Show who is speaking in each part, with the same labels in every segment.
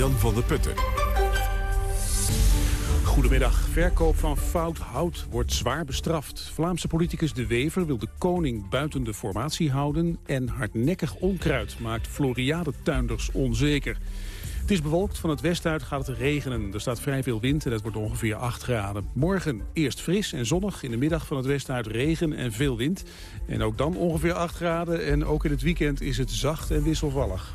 Speaker 1: Jan van der Putten.
Speaker 2: Goedemiddag. Verkoop van fout hout wordt zwaar bestraft. Vlaamse politicus De Wever wil de koning buiten de formatie houden... en hardnekkig onkruid maakt Floriade-tuinders onzeker. Het is bewolkt, van het westen uit gaat het regenen. Er staat vrij veel wind en het wordt ongeveer 8 graden. Morgen eerst fris en zonnig, in de middag van het westen uit regen en veel wind. En ook dan ongeveer 8 graden en ook in het weekend is het zacht en wisselvallig.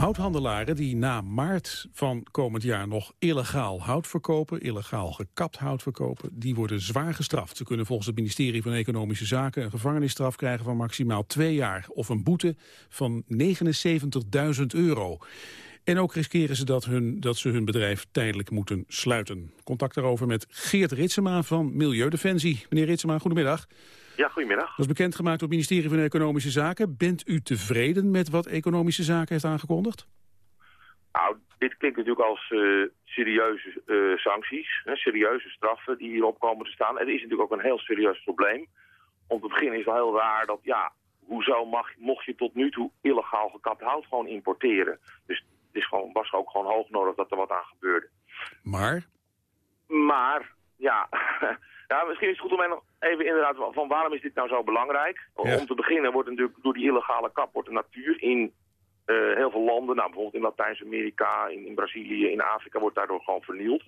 Speaker 2: Houthandelaren die na maart van komend jaar nog illegaal hout verkopen, illegaal gekapt hout verkopen, die worden zwaar gestraft. Ze kunnen volgens het ministerie van Economische Zaken een gevangenisstraf krijgen van maximaal twee jaar of een boete van 79.000 euro. En ook riskeren ze dat, hun, dat ze hun bedrijf tijdelijk moeten sluiten. Contact daarover met Geert Ritsema van Milieudefensie. Meneer Ritsema, goedemiddag.
Speaker 3: Ja, goedemiddag.
Speaker 2: Dat is bekendgemaakt door het ministerie van Economische Zaken. Bent u tevreden met wat Economische Zaken heeft aangekondigd?
Speaker 3: Nou, dit klinkt natuurlijk als uh, serieuze uh, sancties, hè, serieuze straffen die hierop komen te staan. Het is natuurlijk ook een heel serieus probleem. Om te beginnen is het wel heel raar dat, ja, hoezo mag, mocht je tot nu toe illegaal gekapt hout gewoon importeren? Dus het is gewoon, was ook gewoon hoog nodig dat er wat aan gebeurde.
Speaker 2: Maar?
Speaker 3: Maar, ja, ja misschien is het goed om even inderdaad van waarom is dit nou zo belangrijk? Om te beginnen wordt natuurlijk door die illegale kap wordt de natuur in uh, heel veel landen, nou bijvoorbeeld in Latijns-Amerika, in, in, Brazilië, in Afrika, wordt daardoor gewoon vernield.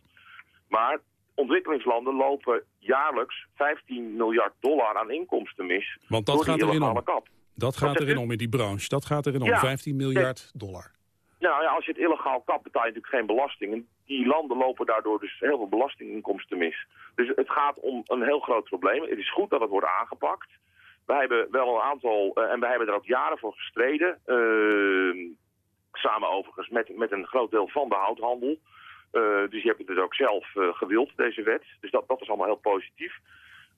Speaker 3: Maar ontwikkelingslanden lopen jaarlijks 15 miljard dollar aan inkomsten mis
Speaker 2: Want dat
Speaker 3: door
Speaker 2: gaat
Speaker 3: die
Speaker 2: erin
Speaker 3: illegale
Speaker 2: om.
Speaker 3: kap.
Speaker 2: Dat gaat erin om in die branche. Dat gaat erin om.
Speaker 3: Ja.
Speaker 2: 15 miljard dollar.
Speaker 3: Nou ja, als je het illegaal kapt, betaal je natuurlijk geen belasting. En die landen lopen daardoor dus heel veel belastinginkomsten mis. Dus het gaat om een heel groot probleem. Het is goed dat het wordt aangepakt. Wij hebben wel een aantal, uh, en wij hebben er ook jaren voor gestreden. Uh, samen overigens met, met een groot deel van de houthandel. Uh, dus je hebt het dus ook zelf uh, gewild, deze wet. Dus dat, dat is allemaal heel positief.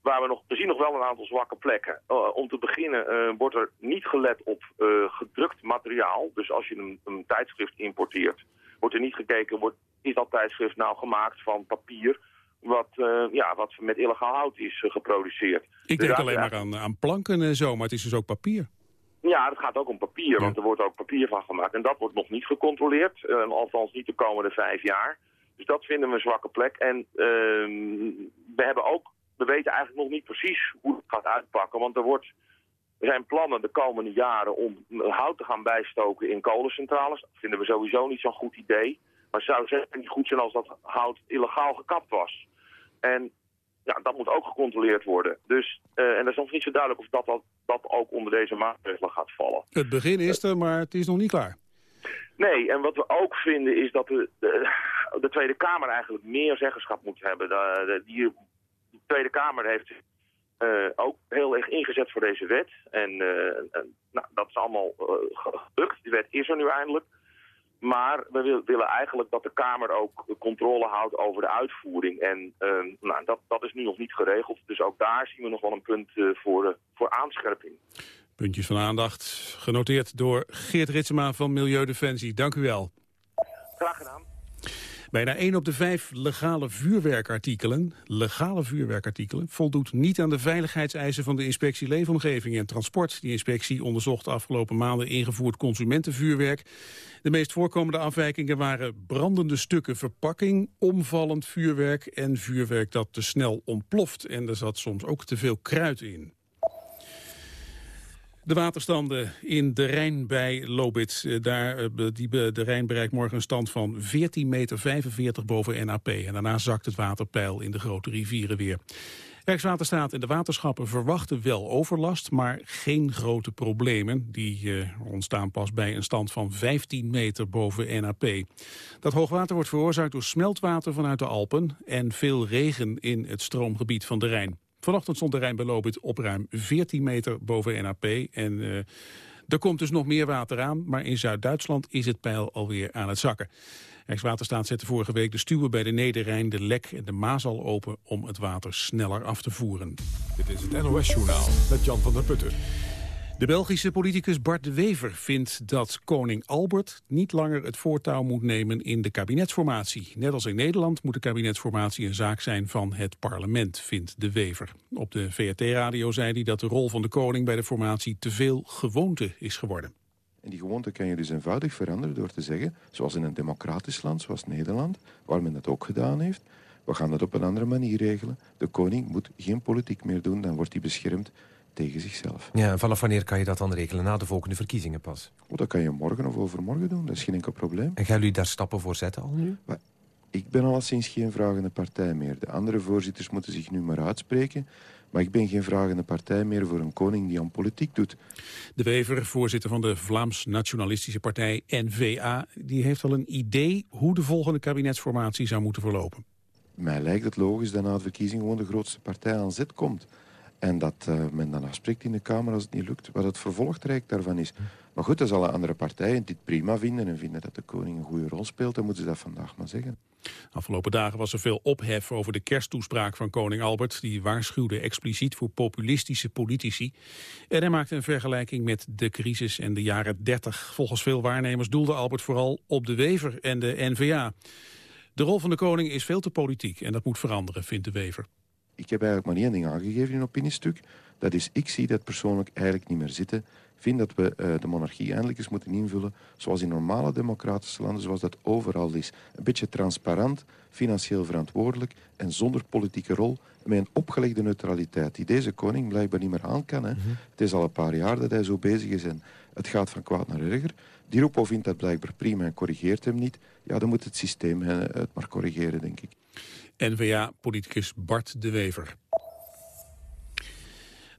Speaker 3: Waar we nog, we zien nog wel een aantal zwakke plekken. Uh, om te beginnen uh, wordt er niet gelet op uh, gedrukt materiaal. Dus als je een, een, tijdschrift importeert, wordt er niet gekeken, wordt, is dat tijdschrift nou gemaakt van papier wat, ja, wat met illegaal hout is geproduceerd.
Speaker 2: Ik
Speaker 3: Dus
Speaker 2: denk
Speaker 3: daar-
Speaker 2: alleen maar aan, aan planken en zo, maar het is dus ook papier.
Speaker 3: Ja, het gaat ook om papier, want er wordt ook papier van gemaakt. En dat wordt nog niet gecontroleerd, althans niet de komende vijf jaar. Dus dat vinden we een zwakke plek. En uh, we hebben ook, we weten eigenlijk nog niet precies hoe het gaat uitpakken. Want er, wordt, er zijn plannen de komende jaren om hout te gaan bijstoken in kolencentrales. Dat vinden we sowieso niet zo'n goed idee. Maar het zou zeker niet goed zijn als dat hout illegaal gekapt was. En ja, dat moet ook gecontroleerd worden. Dus, uh, en dat is nog niet zo duidelijk of dat, dat, dat ook onder deze maatregelen gaat vallen.
Speaker 2: Het begin is er, maar het is nog niet klaar.
Speaker 3: Nee, en wat we ook vinden is dat de, de, de Tweede Kamer eigenlijk meer zeggenschap moet hebben. De, de, die, de Tweede Kamer heeft uh, ook heel erg ingezet voor deze wet. En uh, nou, dat is allemaal gelukt. Die wet is er nu eindelijk. Maar we willen eigenlijk dat de Kamer ook controle houdt over de uitvoering. En uh, nou, dat, dat is nu nog niet geregeld. Dus ook daar zien we nog wel een punt uh, voor, voor aanscherping.
Speaker 2: Puntjes van aandacht, genoteerd door Geert Ritsema van Milieudefensie. Dank u wel.
Speaker 3: Graag gedaan.
Speaker 2: Bijna 1 op de 5 legale vuurwerkartikelen, legale vuurwerkartikelen, voldoet niet aan de veiligheidseisen van de inspectie Leefomgeving en Transport. Die inspectie onderzocht de afgelopen maanden ingevoerd consumentenvuurwerk. De meest voorkomende afwijkingen waren brandende stukken verpakking, omvallend vuurwerk en vuurwerk dat te snel ontploft. En er zat soms ook te veel kruid in. De waterstanden in de Rijn bij Lobit. Daar, die, de Rijn bereikt morgen een stand van 14,45 meter boven NAP. En daarna zakt het waterpeil in de grote rivieren weer. Rijkswaterstaat en de waterschappen verwachten wel overlast, maar geen grote problemen. Die uh, ontstaan pas bij een stand van 15 meter boven NAP. Dat hoogwater wordt veroorzaakt door smeltwater vanuit de Alpen en veel regen in het stroomgebied van de Rijn. Vanochtend stond de Rijn bij Lobit op ruim 14 meter boven NAP. En uh, er komt dus nog meer water aan, maar in Zuid-Duitsland is het peil alweer aan het zakken. Rijkswaterstaat zette vorige week de stuwen bij de Nederrijn, de Lek en de Maas al open om het water sneller af te voeren.
Speaker 1: Dit is het NOS-journaal met Jan van der Putten.
Speaker 2: De Belgische politicus Bart de Wever vindt dat koning Albert niet langer het voortouw moet nemen in de kabinetsformatie. Net als in Nederland moet de kabinetsformatie een zaak zijn van het parlement, vindt de Wever. Op de VRT-radio zei hij dat de rol van de koning bij de formatie te veel gewoonte is geworden.
Speaker 4: En die gewoonte kan je dus eenvoudig veranderen door te zeggen, zoals in een democratisch land zoals Nederland, waar men dat ook gedaan heeft, we gaan dat op een andere manier regelen. De koning moet geen politiek meer doen, dan wordt hij beschermd tegen zichzelf.
Speaker 5: Ja, en vanaf wanneer kan je dat dan regelen? Na de volgende verkiezingen pas?
Speaker 4: Oh, dat kan je morgen of overmorgen doen, dat is geen enkel probleem.
Speaker 5: En gaan jullie daar stappen voor zetten al nu?
Speaker 4: Maar ik ben alleszins geen vragende partij meer. De andere voorzitters moeten zich nu maar uitspreken. Maar ik ben geen vragende partij meer voor een koning die aan politiek doet.
Speaker 2: De Wever, voorzitter van de Vlaams-nationalistische partij N-VA... die heeft al een idee hoe de volgende kabinetsformatie zou moeten verlopen.
Speaker 4: Mij lijkt het logisch dat na de verkiezing gewoon de grootste partij aan zet komt. En dat uh, men dan afspreekt in de Kamer als het niet lukt, wat het vervolgtraject daarvan is. Maar goed, als alle andere partijen dit prima vinden en vinden dat de koning een goede rol speelt, dan moeten ze dat vandaag maar zeggen.
Speaker 2: Afgelopen dagen was er veel ophef over de kersttoespraak van koning Albert. Die waarschuwde expliciet voor populistische politici. En hij maakte een vergelijking met de crisis en de jaren 30. Volgens veel waarnemers doelde Albert vooral op de Wever en de N-VA. De rol van de koning is veel te politiek en dat moet veranderen, vindt de Wever.
Speaker 4: Ik heb eigenlijk maar één ding aangegeven in een opiniestuk. Dat is, ik zie dat persoonlijk eigenlijk niet meer zitten. Ik vind dat we uh, de monarchie eindelijk eens moeten invullen zoals in normale democratische landen, zoals dat overal is. Een beetje transparant, financieel verantwoordelijk en zonder politieke rol. Met een opgelegde neutraliteit die deze koning blijkbaar niet meer aan kan. Hè. Mm -hmm. Het is al een paar jaar dat hij zo bezig is en het gaat van kwaad naar erger. Di Rupo vindt dat blijkbaar prima en corrigeert hem niet. Ja, dan moet het systeem het maar corrigeren, denk ik.
Speaker 2: N-VA-politicus Bart de Wever.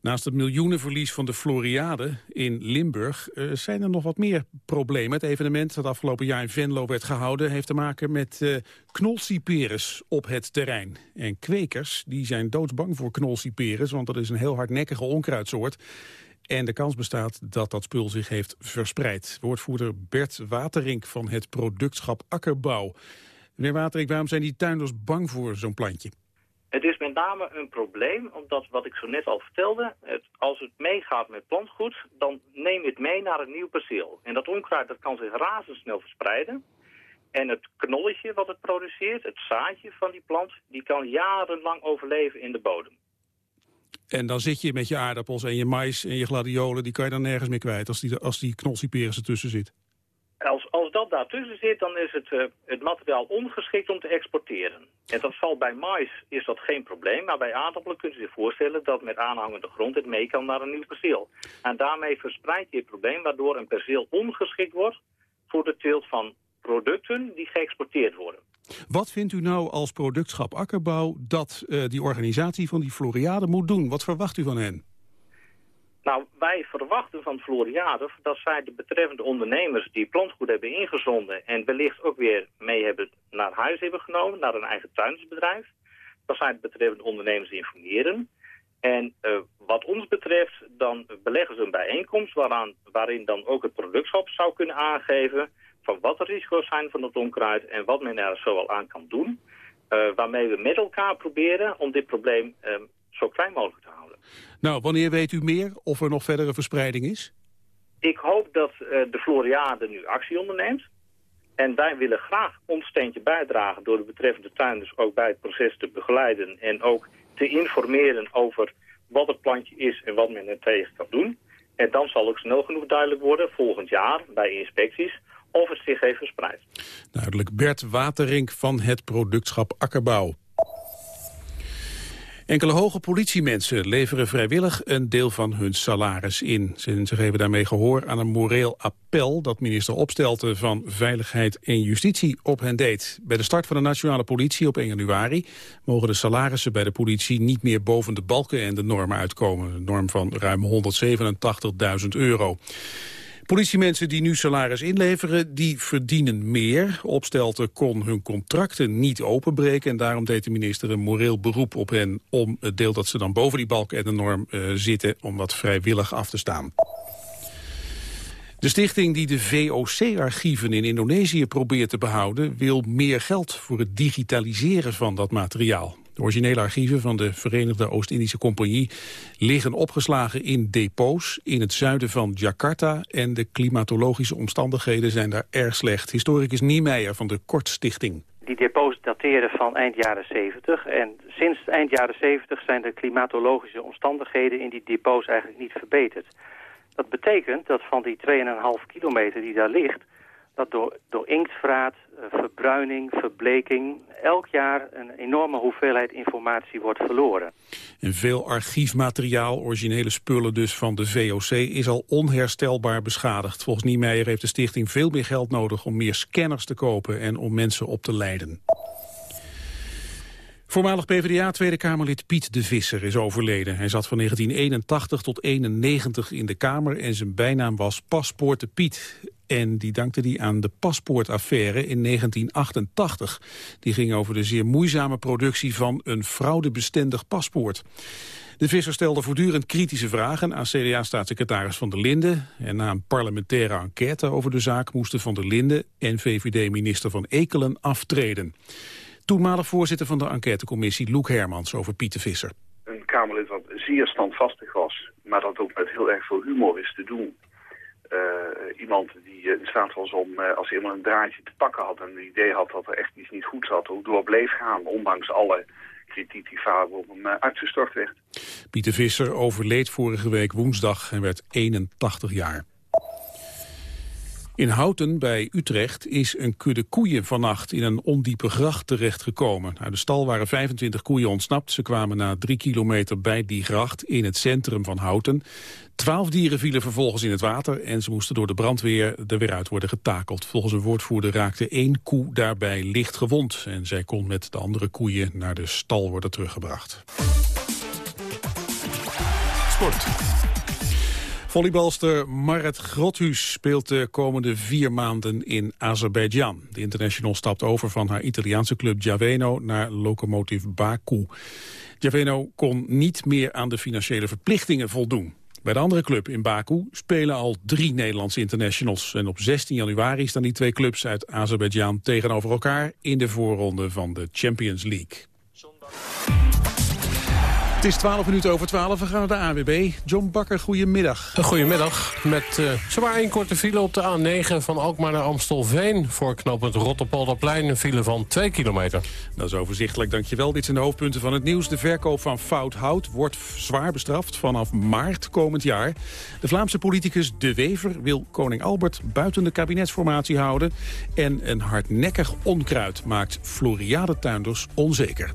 Speaker 2: Naast het miljoenenverlies van de Floriade in Limburg uh, zijn er nog wat meer problemen. Het evenement dat afgelopen jaar in Venlo werd gehouden... heeft te maken met uh, op het terrein. En kwekers die zijn doodsbang voor knolsiperes... want dat is een heel hardnekkige onkruidsoort. En de kans bestaat dat dat spul zich heeft verspreid. Woordvoerder Bert Waterink van het productschap Akkerbouw. Meneer Waterink, waarom zijn die tuinders bang voor zo'n plantje?
Speaker 6: Het is met name een probleem, omdat wat ik zo net al vertelde... Het, als het meegaat met plantgoed, dan neem je het mee naar een nieuw perceel. En dat onkruid dat kan zich razendsnel verspreiden. En het knolletje wat het produceert, het zaadje van die plant... die kan jarenlang overleven in de bodem.
Speaker 2: En dan zit je met je aardappels en je mais en je gladiolen... die kan je dan nergens meer kwijt als die, als die ertussen zit.
Speaker 6: Als, dat daartussen zit, dan is het, uh, het materiaal ongeschikt om te exporteren. En dat zal bij mais is dat geen probleem, maar bij aardappelen kunt u zich voorstellen dat met aanhangende grond het mee kan naar een nieuw perceel. En daarmee verspreidt je het probleem, waardoor een perceel ongeschikt wordt voor de teelt van producten die geëxporteerd worden.
Speaker 2: Wat vindt u nou als productschap Akkerbouw dat uh, die organisatie van die Floriade moet doen? Wat verwacht u van hen?
Speaker 6: Nou, wij verwachten van Floriade dat zij de betreffende ondernemers die plantgoed hebben ingezonden en wellicht ook weer mee hebben naar huis hebben genomen, naar een eigen tuinsbedrijf, dat zij de betreffende ondernemers informeren. En uh, wat ons betreft, dan beleggen ze een bijeenkomst waaraan, waarin dan ook het productschap zou kunnen aangeven van wat de risico's zijn van het onkruid en wat men er zoal aan kan doen. Uh, waarmee we met elkaar proberen om dit probleem uh, zo klein mogelijk te houden.
Speaker 2: Nou, wanneer weet u meer of er nog verdere verspreiding is?
Speaker 6: Ik hoop dat uh, de Floriade nu actie onderneemt. En wij willen graag ons steentje bijdragen door de betreffende tuinders ook bij het proces te begeleiden. En ook te informeren over wat het plantje is en wat men er tegen kan doen. En dan zal ook snel genoeg duidelijk worden, volgend jaar bij inspecties, of het zich heeft verspreid.
Speaker 2: Duidelijk. Bert Waterink van het productschap Akkerbouw. Enkele hoge politiemensen leveren vrijwillig een deel van hun salaris in. Ze geven daarmee gehoor aan een moreel appel dat minister Opstelten van Veiligheid en Justitie op hen deed. Bij de start van de nationale politie op 1 januari mogen de salarissen bij de politie niet meer boven de balken en de normen uitkomen. Een norm van ruim 187.000 euro. Politiemensen die nu salaris inleveren, die verdienen meer. Opstelten kon hun contracten niet openbreken... en daarom deed de minister een moreel beroep op hen... om het deel dat ze dan boven die balk en de norm uh, zitten... om dat vrijwillig af te staan. De stichting die de VOC-archieven in Indonesië probeert te behouden... wil meer geld voor het digitaliseren van dat materiaal. De originele archieven van de Verenigde Oost-Indische Compagnie liggen opgeslagen in depots in het zuiden van Jakarta en de klimatologische omstandigheden zijn daar erg slecht. Historicus Niemeyer van de Kortstichting.
Speaker 7: Die depots dateren van eind jaren 70 en sinds eind jaren 70 zijn de klimatologische omstandigheden in die depots eigenlijk niet verbeterd. Dat betekent dat van die 2,5 kilometer die daar ligt... dat door, door inktvraat, eh, verbruining, verbleking... elk jaar een enorme hoeveelheid informatie wordt verloren.
Speaker 2: En veel archiefmateriaal, originele spullen dus van de VOC... is al onherstelbaar beschadigd. Volgens Niemeyer heeft de stichting veel meer geld nodig... om meer scanners te kopen en om mensen op te leiden. Voormalig PvdA Tweede Kamerlid Piet de Visser is overleden. Hij zat van 1981 tot 91 in de Kamer en zijn bijnaam was Paspoort de Piet. En die dankte hij aan de paspoortaffaire in 1988. Die ging over de zeer moeizame productie van een fraudebestendig paspoort. De Visser stelde voortdurend kritische vragen aan CDA-staatssecretaris Van der Linden. En na een parlementaire enquête over de zaak moesten Van der Linden en VVD-minister Van Ekelen aftreden. Toenmalig voorzitter van de enquêtecommissie Loek Hermans over Pieter Visser.
Speaker 8: Een Kamerlid wat zeer standvastig was, maar dat ook met heel erg veel humor is te doen. Uh, iemand die uh, in staat was om, uh, als iemand een draadje te pakken had en een idee had dat er echt iets niet goed zat, ook door bleef gaan, ondanks alle kritiek die vaak op hem uitgestort werd.
Speaker 2: Pieter Visser overleed vorige week woensdag en werd 81 jaar. In Houten bij Utrecht is een kudde koeien vannacht in een ondiepe gracht terechtgekomen. Uit de stal waren 25 koeien ontsnapt. Ze kwamen na drie kilometer bij die gracht in het centrum van Houten. Twaalf dieren vielen vervolgens in het water en ze moesten door de brandweer er weer uit worden getakeld. Volgens een woordvoerder raakte één koe daarbij licht gewond. En zij kon met de andere koeien naar de stal worden teruggebracht. Sport. Volleybalster Marit Grothuus speelt de komende vier maanden in Azerbeidzjan. De international stapt over van haar Italiaanse club Giaveno naar Lokomotiv Baku. Giaveno kon niet meer aan de financiële verplichtingen voldoen. Bij de andere club in Baku spelen al drie Nederlandse internationals. En op 16 januari staan die twee clubs uit Azerbeidzjan tegenover elkaar... in de voorronde van de Champions League. Het is 12 minuten over 12. We gaan naar de AWB. John Bakker, goedemiddag.
Speaker 9: Goedemiddag. Met uh, zwaar een korte file op de A9 van Alkmaar naar Amstelveen. Voor knooppunt Rotterpolderplein een file van 2 kilometer.
Speaker 2: Dat is overzichtelijk, dankjewel. Dit zijn de hoofdpunten van het nieuws. De verkoop van fout hout wordt zwaar bestraft vanaf maart komend jaar. De Vlaamse politicus De Wever wil koning Albert buiten de kabinetsformatie houden. En een hardnekkig onkruid maakt Floriadetuinders onzeker.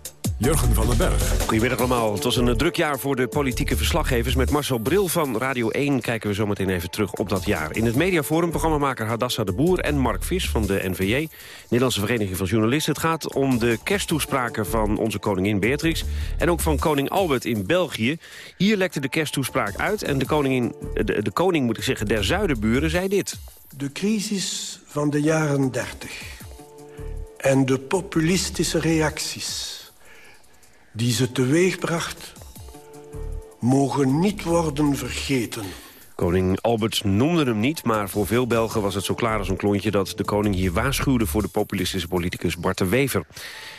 Speaker 1: Jurgen van den Berg.
Speaker 10: Goedemiddag allemaal. Het was een druk jaar voor de politieke verslaggevers. Met Marcel Bril van Radio 1 kijken we zo meteen even terug op dat jaar. In het mediaforum programmamaker Hadassa de Boer en Mark Vis van de NVJ... Nederlandse Vereniging van Journalisten. Het gaat om de kersttoespraken van onze koningin Beatrix... en ook van koning Albert in België. Hier lekte de kersttoespraak uit en de, koningin, de, de koning, moet ik zeggen, der zuidenburen zei dit.
Speaker 11: De crisis van de jaren 30 en de populistische reacties die ze teweegbracht, mogen niet worden vergeten.
Speaker 10: Koning Albert noemde hem niet, maar voor veel Belgen was het zo klaar als een klontje... dat de koning hier waarschuwde voor de populistische politicus Bart de Wever.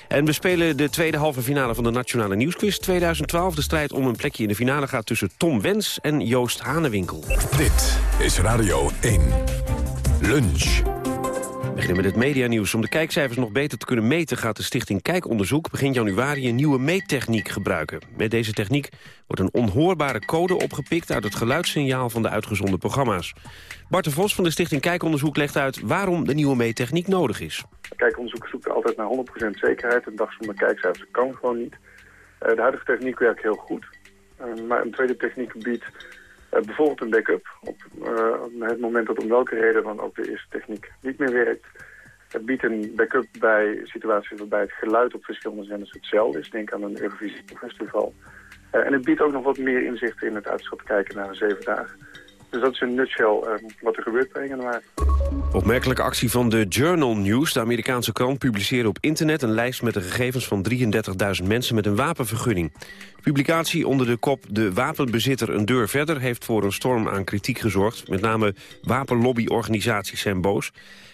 Speaker 10: En we spelen de tweede halve finale van de Nationale Nieuwsquiz 2012. De strijd om een plekje in de finale gaat tussen Tom Wens en Joost Hanewinkel.
Speaker 1: Dit is Radio 1. Lunch.
Speaker 10: We beginnen met het medianieuws. Om de kijkcijfers nog beter te kunnen meten... gaat de stichting Kijkonderzoek begin januari een nieuwe meettechniek gebruiken. Met deze techniek wordt een onhoorbare code opgepikt... uit het geluidssignaal van de uitgezonden programma's. Bart de Vos van de stichting Kijkonderzoek legt uit... waarom de nieuwe meettechniek nodig is.
Speaker 8: Kijkonderzoek zoekt altijd naar 100% zekerheid. Een dag zonder kijkcijfers kan gewoon niet. Uh, de huidige techniek werkt heel goed. Uh, maar een tweede techniek biedt bijvoorbeeld een backup op uh, het moment dat om welke reden dan ook de eerste techniek niet meer werkt. Het biedt een backup bij situaties waarbij het geluid op verschillende zenders hetzelfde is. Denk aan een Eurovisie Festival. Uh, en het biedt ook nog wat meer inzicht in het uitschot kijken naar de zeven dagen. Dus dat is in nutshell wat er gebeurt bij januari.
Speaker 10: Opmerkelijke actie van de Journal News. De Amerikaanse krant publiceerde op internet een lijst met de gegevens van 33.000 mensen met een wapenvergunning. De publicatie onder de kop De wapenbezitter een deur verder heeft voor een storm aan kritiek gezorgd. Met name wapenlobbyorganisaties zijn boos.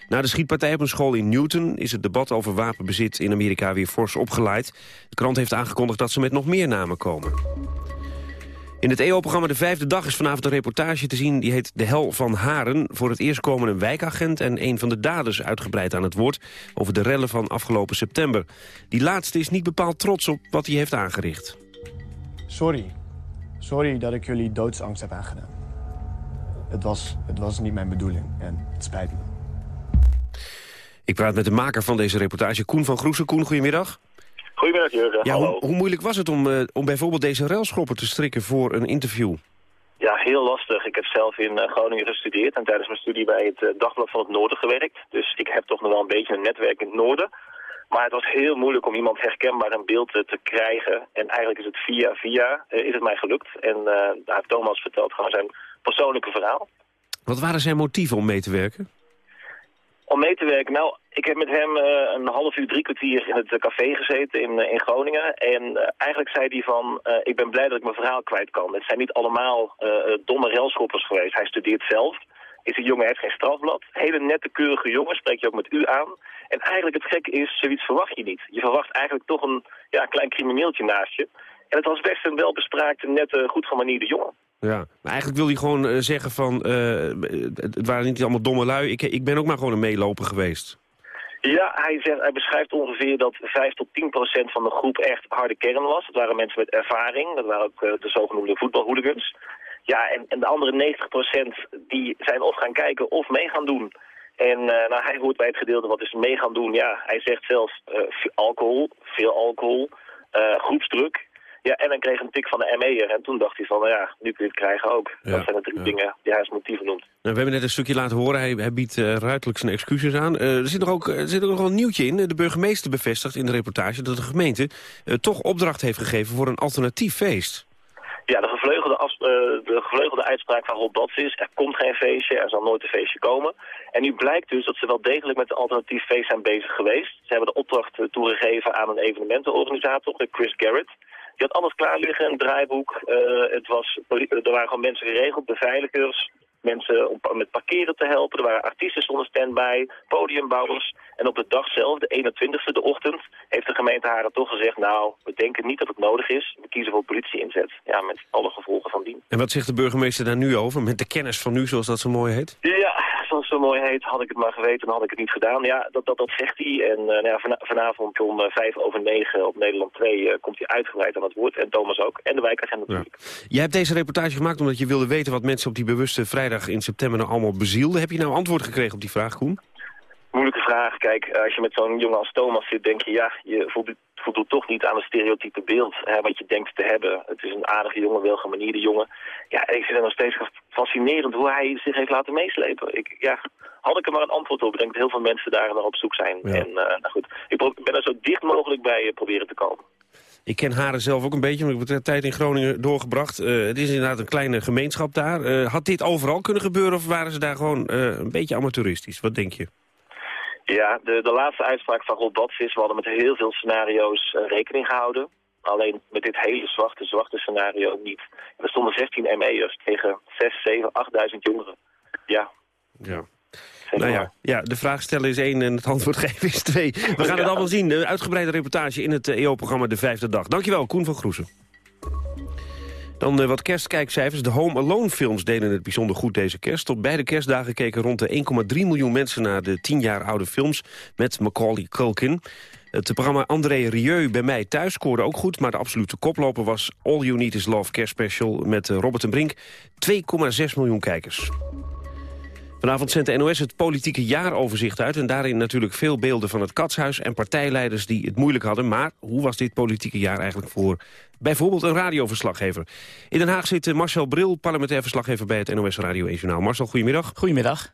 Speaker 10: Na de schietpartij op een school in Newton is het debat over wapenbezit in Amerika weer fors opgeleid. De krant heeft aangekondigd dat ze met nog meer namen komen. In het EO-programma De Vijfde Dag is vanavond een reportage te zien... die heet De Hel van Haren. Voor het eerst komen een wijkagent en een van de daders uitgebreid aan het woord... over de rellen van afgelopen september. Die laatste is niet bepaald trots op wat hij heeft aangericht.
Speaker 12: Sorry. Sorry dat ik jullie doodsangst heb aangedaan. Het was, het was niet mijn bedoeling en het spijt me.
Speaker 10: Ik praat met de maker van deze reportage, Koen van Groesen. Koen, goedemiddag.
Speaker 13: Goedemiddag, Jurgen.
Speaker 10: Ja,
Speaker 13: Hallo.
Speaker 10: hoe, hoe moeilijk was het om, eh, om bijvoorbeeld deze railschropper te strikken voor een interview?
Speaker 13: Ja, heel lastig. Ik heb zelf in eh, Groningen gestudeerd en tijdens mijn studie bij het eh, Dagblad van het Noorden gewerkt. Dus ik heb toch nog wel een beetje een netwerk in het Noorden. Maar het was heel moeilijk om iemand herkenbaar in beeld te krijgen. En eigenlijk is het via via is het mij gelukt. En daar heeft Thomas verteld gewoon zijn persoonlijke verhaal.
Speaker 10: Wat waren zijn motieven om mee te werken?
Speaker 13: Om mee te werken, nou, ik heb met hem eh, een half uur, drie kwartier in het eh, café gezeten in, eh, in Groningen. En eigenlijk zei hij van, ik ben blij dat ik mijn verhaal kwijt kan. Het zijn niet allemaal domme relschoppers geweest. Hij studeert zelf, is een jongen, heeft geen strafblad. Hele nette, keurige jongen, spreek je ook met u aan. En eigenlijk het gekke is, zoiets verwacht je niet. Je verwacht eigenlijk toch een ja, klein crimineeltje naast je. En het was best een welbespraakte, nette, goed gemanierde jongen.
Speaker 10: Ja, maar eigenlijk wil hij gewoon eh, zeggen van... eh, het waren niet allemaal domme lui, ik, ik ben ook maar gewoon een meeloper geweest.
Speaker 13: Ja, hij, zegt, hij beschrijft ongeveer dat 5 tot 10 procent van de groep echt harde kern was. Dat waren mensen met ervaring, dat waren ook eh, de zogenoemde voetbalhooligans. Ja, en, en de andere 90 procent die zijn of gaan kijken of mee gaan doen. En nou, hij hoort bij het gedeelte wat is mee gaan doen. Ja, hij zegt zelfs alcohol, veel alcohol, eh, groepsdruk. Ja, en dan kreeg een tik van de ME'er. En toen dacht hij van, nou ja, nu kun je het krijgen ook. dat zijn de drie dingen die hij als motieven noemt.
Speaker 10: Nou, we hebben net een stukje laten horen, hij, hij biedt eh, ruidelijk zijn excuses aan. Eh, er, zit er, ook, er zit ook nog wel een nieuwtje in. De burgemeester bevestigt in de reportage dat de gemeente eh, toch opdracht heeft gegeven voor een alternatief feest.
Speaker 13: Ja, de gevleugelde, af, eh, de gevleugelde uitspraak van Rob Bats is... er komt geen feestje, er zal nooit een feestje komen. En nu blijkt dus dat ze wel degelijk met een alternatief feest zijn bezig geweest. Ze hebben de opdracht eh, toegegeven aan een evenementenorganisator, Chris Garrett. Die had alles klaar liggen, een draaiboek. eh, het was, er waren gewoon mensen geregeld, beveiligers... Mensen om met parkeren te helpen. Er waren artiesten zonder standby, podiumbouwers. En op de dag zelf, de 21ste, de ochtend, heeft de gemeente Haren toch gezegd... nou, we denken niet dat het nodig is. We kiezen voor politie-inzet. Ja, met alle gevolgen van dien.
Speaker 10: En wat zegt de burgemeester daar nu over, met de kennis van nu, zoals dat zo mooi heet?
Speaker 13: Ja, zoals het zo mooi heet, had ik het maar geweten, dan had ik het niet gedaan. Ja, dat, dat, dat zegt hij. En eh, nou ja, vana- vanavond om eh, vijf over negen op Nederland 2 eh, komt hij uitgebreid aan het woord. En Thomas ook. En de wijkagent natuurlijk.
Speaker 10: Jij hebt deze reportage gemaakt omdat je wilde weten wat mensen op die bewuste vrijdag in september nou allemaal bezielden. Heb je nou antwoord gekregen op die vraag, Koen?
Speaker 13: Moeilijke vraag. Kijk, als je met zo'n jongen als Thomas zit, denk je, ja, je voldoet, toch niet aan het stereotype beeld hè, wat je denkt te hebben. Het is een aardige jongen, welgemanierde jongen. Ja, ik vind het nog steeds fascinerend hoe hij zich heeft laten meeslepen. Ik, ja, had ik er maar een antwoord op, ik denk dat heel veel mensen daar naar op zoek zijn. En eh, nou goed, ik ben er zo dicht mogelijk bij eh, proberen te komen.
Speaker 10: Ik ken Haren zelf ook een beetje, want ik heb de tijd in Groningen doorgebracht. Eh, het is inderdaad een kleine gemeenschap daar. Eh, had dit overal kunnen gebeuren of waren ze daar gewoon eh, een beetje amateuristisch? Wat denk je?
Speaker 13: Ja, de, de laatste uitspraak van Rob Bats is, we hadden met heel veel scenario's rekening gehouden. Alleen met dit hele zwarte, zwarte scenario niet. Er stonden 16 ME'ers tegen 6, 7, 8.000 jongeren. Ja.
Speaker 10: Ja. Nou ja, ja, de vraag stellen is één en het antwoord geven is twee. We gaan het allemaal zien. Een uitgebreide reportage in het EO-programma De Vijfde Dag. Dankjewel, Koen van Groesen. Dan eh, wat kerstkijkcijfers. De Home Alone films deden het bijzonder goed deze kerst. Tot beide kerstdagen keken rond de 1,3 miljoen mensen... naar de 10 jaar oude films met Macaulay Culkin. Het programma André Rieu bij mij thuis scoorde ook goed... maar de absolute koploper was All You Need Is Love Kerstspecial... met eh, Robert en Brink. 2,6 miljoen kijkers. Vanavond zendt de NOS het politieke jaaroverzicht uit... en daarin natuurlijk veel beelden van het katshuis... en partijleiders die het moeilijk hadden. Maar hoe was dit politieke jaar eigenlijk voor bijvoorbeeld een radioverslaggever? In Den Haag zit Marcel Bril, parlementair verslaggever... bij het NOS Radio 1 Journaal. Marcel, goedemiddag.
Speaker 14: Goedemiddag.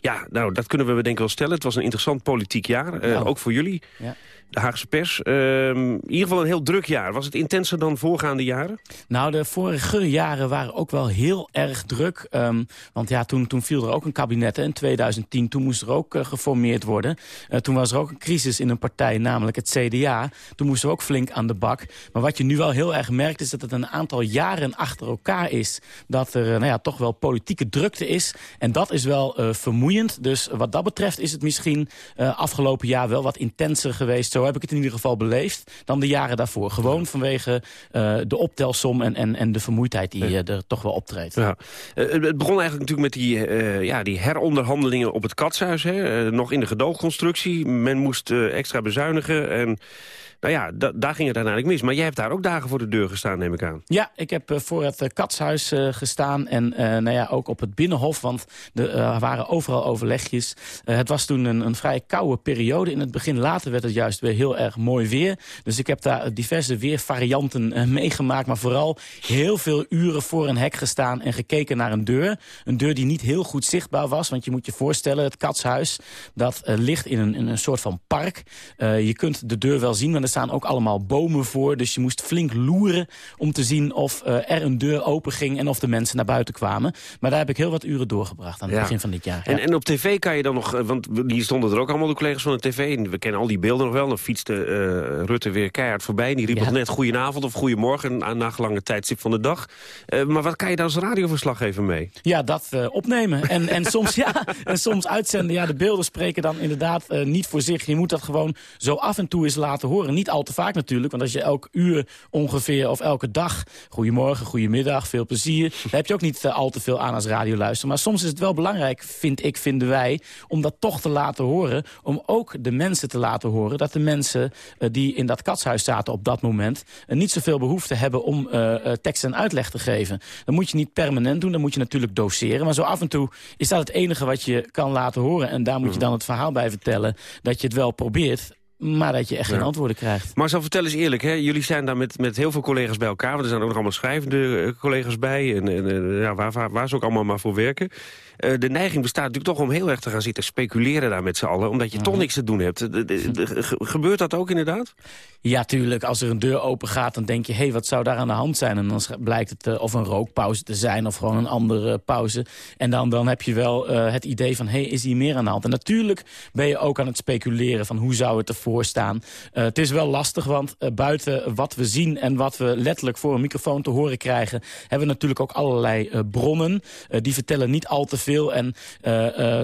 Speaker 10: Ja, nou, dat kunnen we denk ik wel stellen. Het was een interessant politiek jaar, eh,
Speaker 14: Nou.
Speaker 10: ook voor jullie.
Speaker 14: Ja.
Speaker 10: De Haagse pers. Ehm, in ieder geval een heel druk jaar. Was het intenser dan voorgaande jaren?
Speaker 14: Nou, de vorige jaren waren ook wel heel erg druk. ehm, want ja, toen, toen viel er ook een kabinet hè, in 2010. Toen moest er ook eh, geformeerd worden. Eh, toen was er ook een crisis in een partij, namelijk het CDA. Toen moesten we ook flink aan de bak. Maar wat je nu wel heel erg merkt, is dat het een aantal jaren achter elkaar is. Dat er eh, nou ja, toch wel politieke drukte is. En dat is wel vermoeiend. Dus wat dat betreft is het misschien afgelopen jaar wel wat intenser geweest. Zo heb ik het in ieder geval beleefd dan de jaren daarvoor. Gewoon vanwege de optelsom en, en, en de vermoeidheid die er toch wel optreedt.
Speaker 10: Ja. het begon eigenlijk natuurlijk met die, ja, die heronderhandelingen op het katshuis. Hè? nog in de gedoogconstructie. Men moest extra bezuinigen en... Nou ja, daar ging het uiteindelijk mis. Maar jij hebt daar ook dagen voor de deur gestaan, neem ik aan.
Speaker 14: Ja, ik heb uh, voor het uh, katshuis uh, gestaan. En nou ja, ook op het Binnenhof, want er waren overal overlegjes. het was toen een, een vrij koude periode in het begin. Later werd het juist weer heel erg mooi weer. Dus ik heb daar diverse weervarianten meegemaakt. Maar vooral heel veel uren voor een hek gestaan en gekeken naar een deur. Een deur die niet heel goed zichtbaar was. Want je moet je voorstellen, het katshuis, dat ligt in een, een soort van park. je kunt de deur wel zien, maar staan ook allemaal bomen voor. Dus je moest flink loeren om te zien of uh, er een deur open ging... en of de mensen naar buiten kwamen. Maar daar heb ik heel wat uren doorgebracht aan het begin van dit jaar.
Speaker 10: En, en op tv kan je dan nog... eh, Want die stonden er ook allemaal, de collega's van de tv. En we kennen al die beelden nog wel. Dan fietste uh, Rutte weer keihard voorbij. Die riep nog net goedenavond of goedemorgen... aan nagelange tijdstip van de dag. Uh, maar wat kan je daar als radioverslaggever mee?
Speaker 14: Ja, dat opnemen. En, en, soms, ja, en soms uitzenden. Ja, de beelden spreken dan inderdaad niet voor zich. Je moet dat gewoon zo af en toe eens laten horen. Niet al te vaak natuurlijk, want als je elk uur ongeveer of elke dag... goedemorgen, goedemiddag, veel plezier... daar heb je ook niet uh, al te veel aan als radioluister. Maar soms is het wel belangrijk, vind ik, vinden wij... om dat toch te laten horen, om ook de mensen te laten horen... dat de mensen uh, die in dat katshuis zaten op dat moment... Uh, niet zoveel behoefte hebben om tekst en uitleg te geven. Dat moet je niet permanent doen, dan moet je natuurlijk doseren. Maar zo af en toe is dat het enige wat je kan laten horen. En daar moet je mhm. dan het verhaal bij vertellen dat je het wel probeert maar dat je echt geen antwoorden krijgt.
Speaker 10: Marcel, vertel eens eerlijk. Hè? Jullie zijn daar met, met heel veel collega's bij elkaar. Want er zijn ook nog allemaal schrijvende eh, collega's bij. En, en ja, waar, waar, waar, ze ook allemaal maar voor werken. Uh, de neiging bestaat natuurlijk toch om heel erg te gaan zitten speculeren daar met z'n allen. Omdat je toch mhm. niks te doen hebt. Gebeurt dat ook inderdaad?
Speaker 14: Ja, tuurlijk. Als er een deur open gaat, dan denk je... hé, hey, wat zou daar aan de hand zijn? En dan blijkt het uh, of een rookpauze te zijn... of gewoon een andere pauze. En dan, dan heb je wel uh, het idee van... hé, hey, is hier meer aan de hand? En natuurlijk ben je ook aan het speculeren... van hoe zou het ervoor staan. Uh, het is wel lastig, want buiten wat we zien... en wat we letterlijk voor een microfoon te horen krijgen... hebben we natuurlijk ook allerlei bronnen. die vertellen niet al te veel. En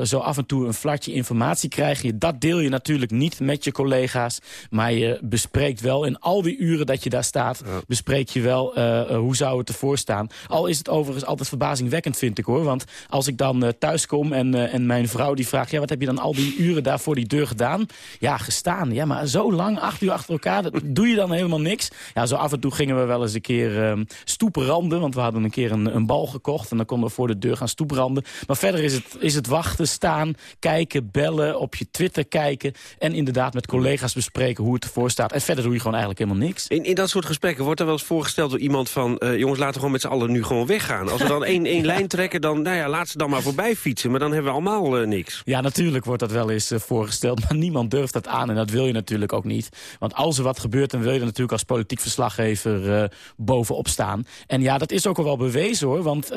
Speaker 14: zo af en toe een flatje informatie krijg je. Dat deel je natuurlijk niet met je collega's. Maar je bespreekt wel in al die uren dat je daar staat... bespreek je wel uh, hoe zou het ervoor staan. Al is het overigens altijd verbazingwekkend, vind ik hoor. Want als ik dan thuis kom en, en mijn vrouw die vraagt... ja, wat heb je dan al die uren daar voor die deur gedaan? Ja, gestaan. Ja, maar zo lang, acht uur achter elkaar, dat doe je dan helemaal niks. Ja, zo af en toe gingen we wel eens een keer uh, stoepranden. Want we hadden een keer een, een bal gekocht... en dan konden we voor de deur gaan stoepranden. Maar verder is het, is het wachten, staan, kijken, bellen, op je Twitter kijken... en inderdaad met collega's bespreken hoe het ervoor staat. En verder doe je gewoon eigenlijk helemaal niks.
Speaker 10: In, in dat soort gesprekken wordt er wel eens voorgesteld door iemand van... Uh, jongens, laten we gewoon met z'n allen nu gewoon weggaan. Als we dan één, één lijn trekken, dan nou ja, laat ze dan maar voorbij fietsen. Maar dan hebben we allemaal uh, niks.
Speaker 14: Ja, natuurlijk wordt dat wel eens uh, voorgesteld. Maar niemand durft dat aan en dat wil je natuurlijk ook niet. Want als er wat gebeurt, dan wil je er natuurlijk als politiek verslaggever bovenop staan. En ja, dat is ook al wel bewezen hoor. Want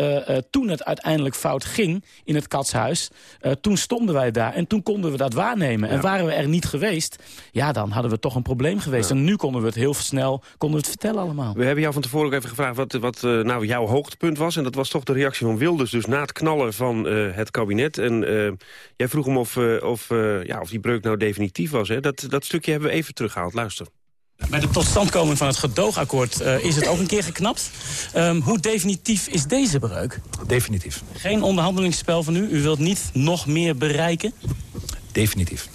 Speaker 14: toen het uiteindelijk fout ging in het katshuis... toen stonden wij daar en toen konden we dat waarnemen. En waren we er niet geweest, ja, dan hadden we toch een probleem geweest. En nu konden we het heel snel konden we het vertellen allemaal.
Speaker 10: We hebben jou van tevoren ook even gevraagd wat, wat uh, nou jouw hoogtepunt was. En dat was toch de reactie van Wilders, dus na het knallen van uh, het kabinet. En jij vroeg hem of, of, ja, of die breuk nou definitief was. Hè? Dat, dat stukje hebben we even teruggehaald. Luister.
Speaker 14: Bij de totstandkoming van het gedoogakkoord uh, is het ook een keer geknapt. Um, hoe definitief is deze breuk?
Speaker 15: Definitief.
Speaker 14: Geen onderhandelingsspel van u? U wilt niet nog meer bereiken?
Speaker 15: Definitief.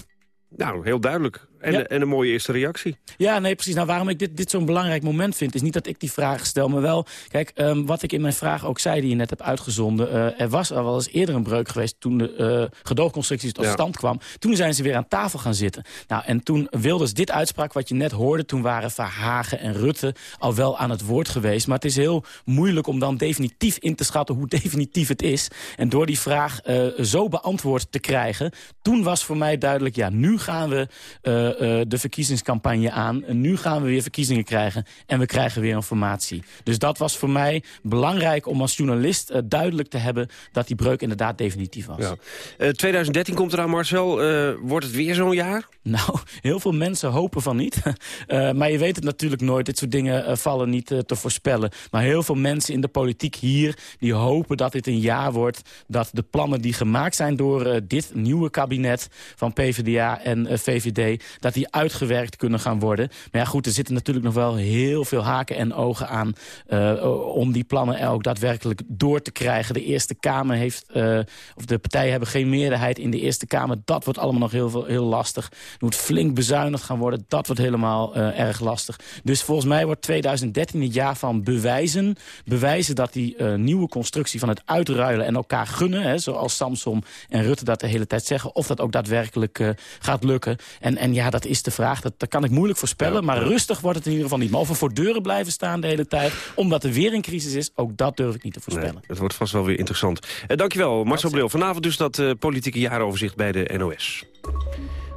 Speaker 10: Nou, heel duidelijk. En, en, een mooie eerste reactie.
Speaker 14: Ja, nee, precies. Nou, waarom ik dit, dit zo'n belangrijk moment vind... is niet dat ik die vraag stel, maar wel... Kijk, um, wat ik in mijn vraag ook zei, die je net hebt uitgezonden... Uh, er was al wel eens eerder een breuk geweest... toen de uh, gedoogconstructie tot stand kwam. Toen zijn ze weer aan tafel gaan zitten. Nou, en toen Wilders dit uitsprak, wat je net hoorde... toen waren Verhagen en Rutte al wel aan het woord geweest. Maar het is heel moeilijk om dan definitief in te schatten... hoe definitief het is. En door die vraag uh, zo beantwoord te krijgen... toen was voor mij duidelijk, ja, nu gaan we eh, de verkiezingscampagne aan. En nu gaan we weer verkiezingen krijgen en we krijgen weer informatie. Dus dat was voor mij belangrijk om als journalist eh, duidelijk te hebben... dat die breuk inderdaad definitief was.
Speaker 10: Ja. Eh, 2013 komt eraan, Marcel. Eh, wordt het weer zo'n jaar?
Speaker 14: Nou, heel veel mensen hopen van niet. Eh, maar je weet het natuurlijk nooit. Dit soort dingen eh, vallen niet eh, te voorspellen. Maar heel veel mensen in de politiek hier... die hopen dat dit een jaar wordt... dat de plannen die gemaakt zijn door eh, dit nieuwe kabinet... van PvdA en eh, VVD... dat die uitgewerkt kunnen gaan worden. Maar ja, goed, er zitten natuurlijk nog wel heel veel haken en ogen aan... eh, om die plannen ook daadwerkelijk door te krijgen. De Eerste Kamer heeft... eh, of de partijen hebben geen meerderheid in de Eerste Kamer. Dat wordt allemaal nog heel, veel, heel lastig. Er moet flink bezuinigd gaan worden. Dat wordt helemaal eh, erg lastig. Dus volgens mij wordt 2013 het jaar van bewijzen. Bewijzen dat die nieuwe constructie van het uitruilen en elkaar gunnen... Hè, zoals Samsom en Rutte dat de hele tijd zeggen... of dat ook daadwerkelijk gaat lukken. En, en ja, dat is de vraag. Dat, dat kan ik moeilijk voorspellen. Maar rustig wordt het in ieder geval niet. Maar of we voor deuren blijven staan de hele tijd... omdat er weer een crisis is, ook dat durf ik niet te voorspellen.
Speaker 10: Het wordt vast wel weer interessant. Eh, dankjewel, Marcel Bril. Vanavond dus dat eh, politieke jaaroverzicht bij de NOS.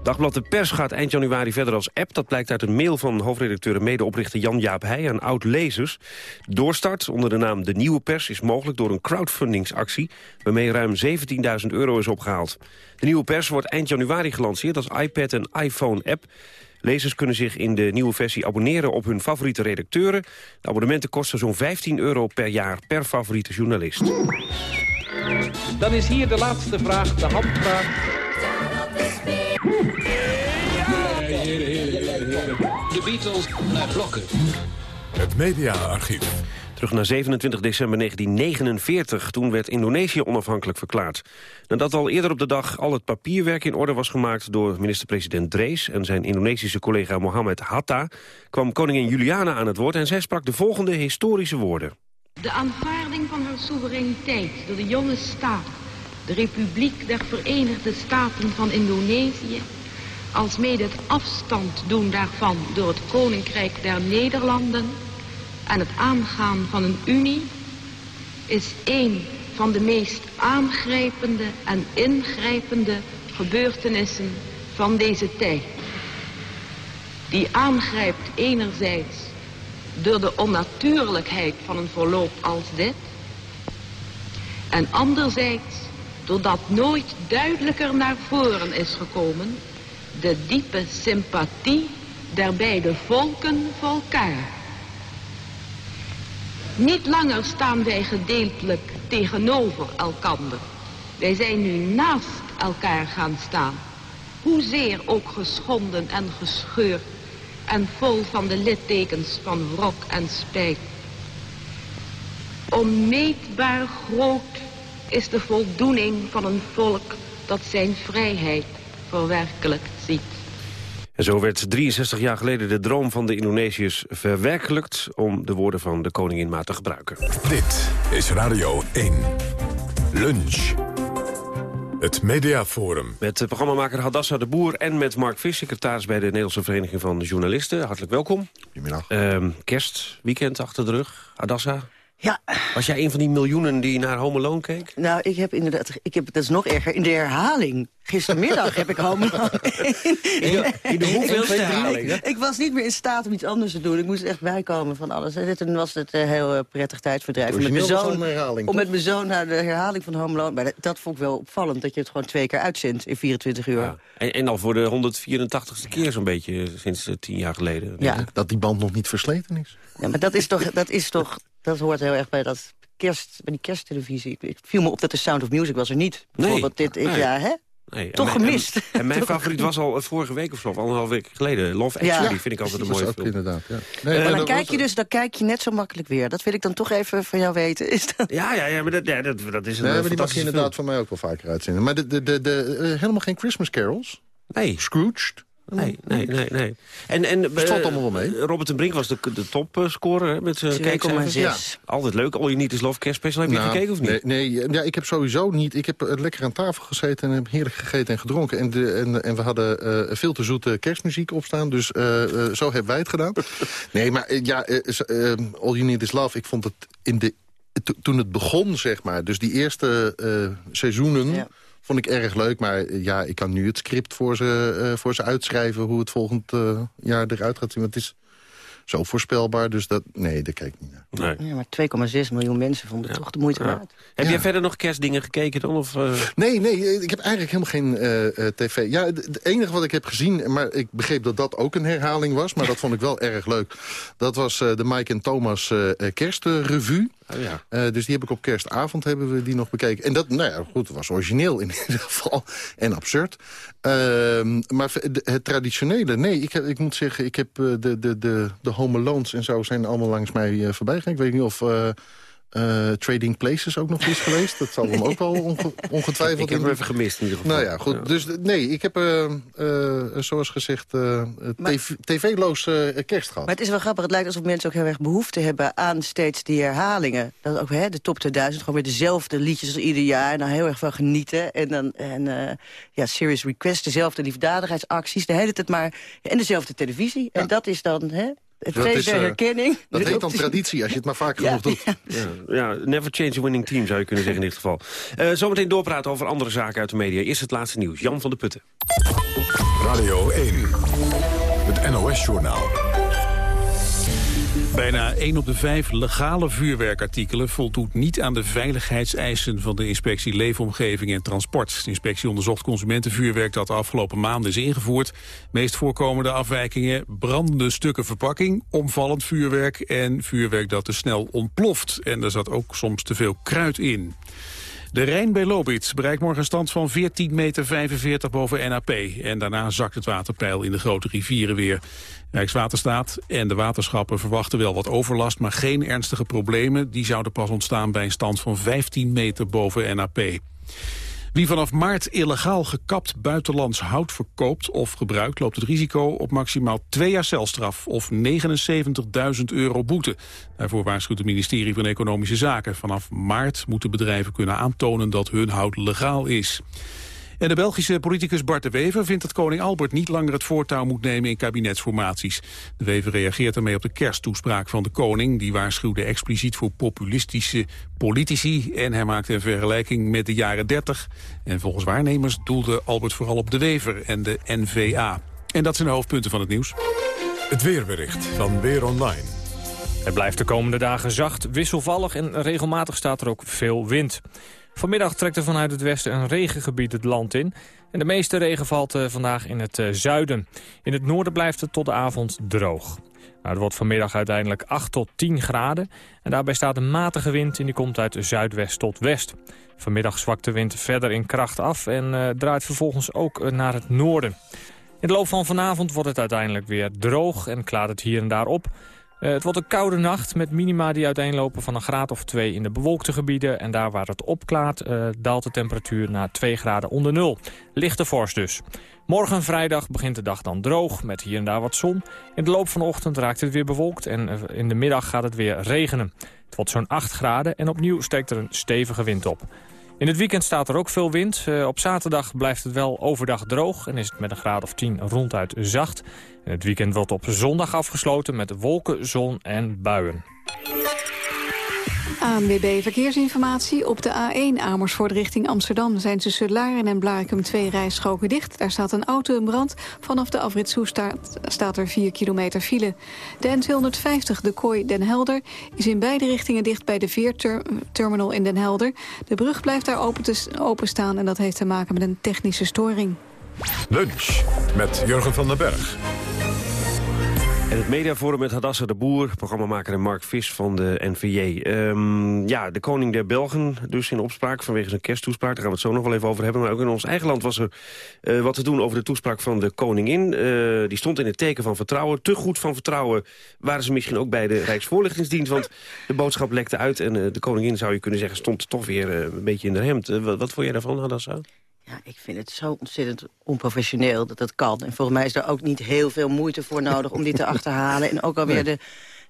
Speaker 10: Dagblad De Pers gaat eind januari verder als app. Dat blijkt uit een mail van hoofdredacteur en medeoprichter Jan-Jaap Heij aan oud-lezers. Doorstart onder de naam De Nieuwe Pers is mogelijk door een crowdfundingsactie... waarmee ruim 17.000 euro is opgehaald. De Nieuwe Pers wordt eind januari gelanceerd als iPad en iPhone-app. Lezers kunnen zich in de nieuwe versie abonneren op hun favoriete redacteuren. De abonnementen kosten zo'n 15 euro per jaar per favoriete journalist.
Speaker 16: Dan is hier de laatste vraag, de handvraag. Beatles naar blokken.
Speaker 1: Het mediaarchief.
Speaker 10: Terug naar 27 december 1949. Toen werd Indonesië onafhankelijk verklaard. Nadat al eerder op de dag al het papierwerk in orde was gemaakt... door minister-president Drees en zijn Indonesische collega Mohammed Hatta... kwam koningin Juliana aan het woord en zij sprak de volgende historische woorden.
Speaker 17: De aanvaarding van haar soevereiniteit door de jonge staat, de Republiek der Verenigde Staten van Indonesië, alsmede het afstand doen daarvan door het Koninkrijk der Nederlanden en het aangaan van een unie, is een van de meest aangrijpende en ingrijpende gebeurtenissen van deze tijd. Die aangrijpt enerzijds door de onnatuurlijkheid van een verloop als dit. En anderzijds doordat nooit duidelijker naar voren is gekomen de diepe sympathie der beide volken voor elkaar. Niet langer staan wij gedeeltelijk tegenover elkander. Wij zijn nu naast elkaar gaan staan. Hoezeer ook geschonden en gescheurd en vol van de littekens van wrok en spijt. Onmeetbaar groot is de voldoening van een volk dat zijn vrijheid verwerkelijkt ziet.
Speaker 10: En zo werd 63 jaar geleden de droom van de Indonesiërs verwerkelijkt... om de woorden van de koningin maar te gebruiken.
Speaker 1: Dit is Radio 1. Lunch. Het Mediaforum.
Speaker 10: Met programmamaker Hadassa de Boer en met Mark Vis... secretaris bij de Nederlandse Vereniging van Journalisten. Hartelijk welkom.
Speaker 18: Goedemiddag.
Speaker 10: Ehm, kerstweekend achter de rug. Hadassa,
Speaker 19: Ja,
Speaker 10: was jij een van die miljoenen die naar Home Alone keek?
Speaker 19: nou, ik heb inderdaad, ik heb, dat is nog erger, in de herhaling. Gistermiddag heb ik Home Alone.
Speaker 10: In de hoeveelste herhaling, hè?
Speaker 19: Ik was niet meer in staat om iets anders te doen. Ik moest echt bijkomen van alles. En toen was het een heel eh, prettig tijdverdrijf. Om met mijn zoon, om met mijn zoon naar de herhaling van Home Alone. Maar dat, dat vond ik wel opvallend, dat je het gewoon twee keer uitzendt in 24 uur.
Speaker 10: En, en al voor de 184ste keer zo'n beetje sinds eh, tien jaar geleden.
Speaker 19: Ja.
Speaker 18: Dat die band nog niet versleten is.
Speaker 19: Ja, maar dat is toch, dat is toch, dat hoort heel erg bij dat kerst, bij die kersttelevisie. Het viel me op dat de Sound of Music was er niet. Bijvoorbeeld dit, ik,
Speaker 10: nee.
Speaker 19: ja, hè?
Speaker 10: Nee, en
Speaker 19: Toch
Speaker 10: mijn-
Speaker 19: gemist.
Speaker 10: En, en mijn
Speaker 19: Toch
Speaker 10: favoriet was al eh, vorige week of zo, anderhalf week geleden. Love
Speaker 19: Ja.
Speaker 10: Actually vind ik altijd een mooie
Speaker 18: ook
Speaker 10: film.
Speaker 18: inderdaad, ja.
Speaker 19: Maar dan kijk je dus, dan kijk je net zo makkelijk weer. Dat wil ik dan toch even van jou weten. Is dat...
Speaker 10: Ja, ja, ja, maar dat, ja, dat, dat is een
Speaker 18: Nee,
Speaker 10: eh,
Speaker 18: maar die mag je inderdaad
Speaker 10: film.
Speaker 18: van mij ook wel vaker uitzenden. Maar de, de, de, de, eh, helemaal geen Christmas carols?
Speaker 10: Nee.
Speaker 18: Scrooged?
Speaker 10: Nee, nee, nee. nee. En, en,
Speaker 18: Het valt
Speaker 10: eh,
Speaker 18: allemaal wel mee.
Speaker 10: Robert en Brink was de, de topscorer hè, met zijn
Speaker 19: 2,6.
Speaker 10: kijkcijfers.
Speaker 19: Ja.
Speaker 10: Altijd leuk. All You Need Is Love kerstspecial. Heb je
Speaker 18: Nou,
Speaker 10: gekeken of niet?
Speaker 18: Nee, nee ja, ik heb sowieso niet. Ik heb eh, lekker aan tafel gezeten en heb heerlijk gegeten en gedronken. En, de, en, en we hadden eh, veel te zoete kerstmuziek opstaan. Dus eh, eh, zo hebben wij het gedaan. nee, maar ja, eh, s- eh, All You Need Is Love. Ik vond het in de, to- toen het begon, zeg maar. Dus die eerste eh, seizoenen...
Speaker 19: Ja.
Speaker 18: Vond ik erg leuk, maar eh, ja, ik kan nu het script voor ze, eh, voor ze uitschrijven... hoe het volgend eh, jaar eruit gaat zien. Want het is zo voorspelbaar, dus dat, nee, daar kijk ik niet naar.
Speaker 10: Nee.
Speaker 19: Ja, maar 2,6 miljoen mensen vonden het toch de moeite waard.
Speaker 10: Heb jij verder nog kerstdingen gekeken dan? Of, eh?
Speaker 18: Nee, nee, ik heb eigenlijk helemaal geen eh, eh, tv. Ja, het enige wat ik heb gezien, maar ik begreep dat dat ook een herhaling was... maar dat vond ik wel erg leuk. Dat was eh, de Mike en Thomas kerstrevue.
Speaker 10: Oh, ja.
Speaker 18: Eh, dus die heb ik op kerstavond hebben we die nog bekeken. En dat, nou ja, goed, was origineel in ieder geval. En absurd. Ehm, maar het traditionele, nee, ik, ik moet zeggen... ik heb eh, de, de, de, de Home en zo zijn allemaal langs mij eh, voorbij gegaan. Ik weet niet of... eh, Trading Places ook nog is geweest. Dat zal hem ook wel onge- ongetwijfeld...
Speaker 10: Ik heb hem even gemist in ieder geval.
Speaker 18: Nou ja, goed. Dus eh, nee, ik heb, eh, eh, zoals gezegd, eh, tv- tv-loos eh, kerst gehad.
Speaker 19: Maar het is wel grappig. Het lijkt alsof mensen ook heel erg behoefte hebben aan steeds die herhalingen. Dat ook hè, de top 2000, gewoon weer dezelfde liedjes als ieder jaar. En dan heel erg van genieten. En dan en, eh, ja, Serious Request, dezelfde liefdadigheidsacties. De hele tijd maar. En dezelfde televisie. En dat is dan hè, het
Speaker 18: Dat
Speaker 19: tweede
Speaker 18: is, eh,
Speaker 19: herkenning.
Speaker 18: Dat heet dan
Speaker 19: de-
Speaker 18: traditie, als je het maar vaak genoeg doet.
Speaker 10: Ja, ja, never change a winning team zou je kunnen zeggen in dit geval. Eh, zometeen doorpraten over andere zaken uit de media. Eerst het laatste nieuws. Jan van der Putten.
Speaker 1: Radio 1. Het NOS-journaal.
Speaker 2: Bijna 1 op de 5 legale vuurwerkartikelen voldoet niet aan de veiligheidseisen van de inspectie Leefomgeving en Transport. De inspectie onderzocht consumentenvuurwerk dat de afgelopen maanden is ingevoerd. Meest voorkomende afwijkingen brandende stukken verpakking, omvallend vuurwerk en vuurwerk dat te snel ontploft. En er zat ook soms te veel kruid in. De Rijn bij Lobitz bereikt morgen een stand van 14,45 meter boven NAP. En daarna zakt het waterpeil in de grote rivieren weer. Rijkswaterstaat en de waterschappen verwachten wel wat overlast... maar geen ernstige problemen. Die zouden pas ontstaan bij een stand van 15 meter boven NAP. Wie vanaf maart illegaal gekapt buitenlands hout verkoopt of gebruikt... loopt het risico op maximaal twee jaar celstraf of 79.000 euro boete. Daarvoor waarschuwt het ministerie van Economische Zaken. Vanaf maart moeten bedrijven kunnen aantonen dat hun hout legaal is. En de Belgische politicus Bart de Wever vindt dat koning Albert niet langer het voortouw moet nemen in kabinetsformaties. De Wever reageert daarmee op de kersttoespraak van de koning. Die waarschuwde expliciet voor populistische politici en hij maakte een vergelijking met de jaren 30. En volgens waarnemers doelde Albert vooral op de Wever en de NVA. En dat zijn de hoofdpunten van het nieuws.
Speaker 1: Het weerbericht van Weer Online.
Speaker 20: Het blijft de komende dagen zacht, wisselvallig en regelmatig staat er ook veel wind. Vanmiddag trekt er vanuit het westen een regengebied het land in. En de meeste regen valt eh, vandaag in het eh, zuiden. In het noorden blijft het tot de avond droog. Nou, het wordt vanmiddag uiteindelijk 8 tot 10 graden. En daarbij staat een matige wind en die komt uit zuidwest tot west. Vanmiddag zwakt de wind verder in kracht af en eh, draait vervolgens ook naar het noorden. In de loop van vanavond wordt het uiteindelijk weer droog en klaart het hier en daar op. Eh, het wordt een koude nacht met minima die uiteenlopen van een graad of twee in de bewolkte gebieden. En daar waar het opklaart eh, daalt de temperatuur naar 2 graden onder nul. Lichte vorst dus. Morgen vrijdag begint de dag dan droog met hier en daar wat zon. In de loop van de ochtend raakt het weer bewolkt en eh, in de middag gaat het weer regenen. Het wordt zo'n 8 graden en opnieuw steekt er een stevige wind op. In het weekend staat er ook veel wind. Eh, op zaterdag blijft het wel overdag droog en is het met een graad of 10 ronduit zacht. En het weekend wordt op zondag afgesloten met wolken, zon en buien.
Speaker 21: ANWB Verkeersinformatie. Op de A1 Amersfoort richting Amsterdam zijn tussen Laren en Blarikum twee rijstroken dicht. Daar staat een auto in brand. Vanaf de afrit staat, staat er 4 kilometer file. De N250, de Kooi Den Helder, is in beide richtingen dicht bij de veerterminal in Den Helder. De brug blijft daar open te, openstaan en dat heeft te maken met een technische storing.
Speaker 1: Lunch met Jurgen van den Berg.
Speaker 10: En het mediaforum met Hadassa de Boer, programmamaker en Mark Vis van de NVJ. Ehm, ja, de koning der Belgen dus in opspraak vanwege zijn kersttoespraak. Daar gaan we het zo nog wel even over hebben. Maar ook in ons eigen land was er eh, wat te doen over de toespraak van de koningin. Eh, die stond in het teken van vertrouwen. Te goed van vertrouwen waren ze misschien ook bij de Rijksvoorlichtingsdienst. Want de boodschap lekte uit en eh, de koningin, zou je kunnen zeggen, stond toch weer een beetje in de hemd. Wat, wat vond jij daarvan, Hadassa?
Speaker 19: Ja, ik vind het zo ontzettend onprofessioneel dat dat kan. En volgens mij is er ook niet heel veel moeite voor nodig om dit te achterhalen. En ook alweer de,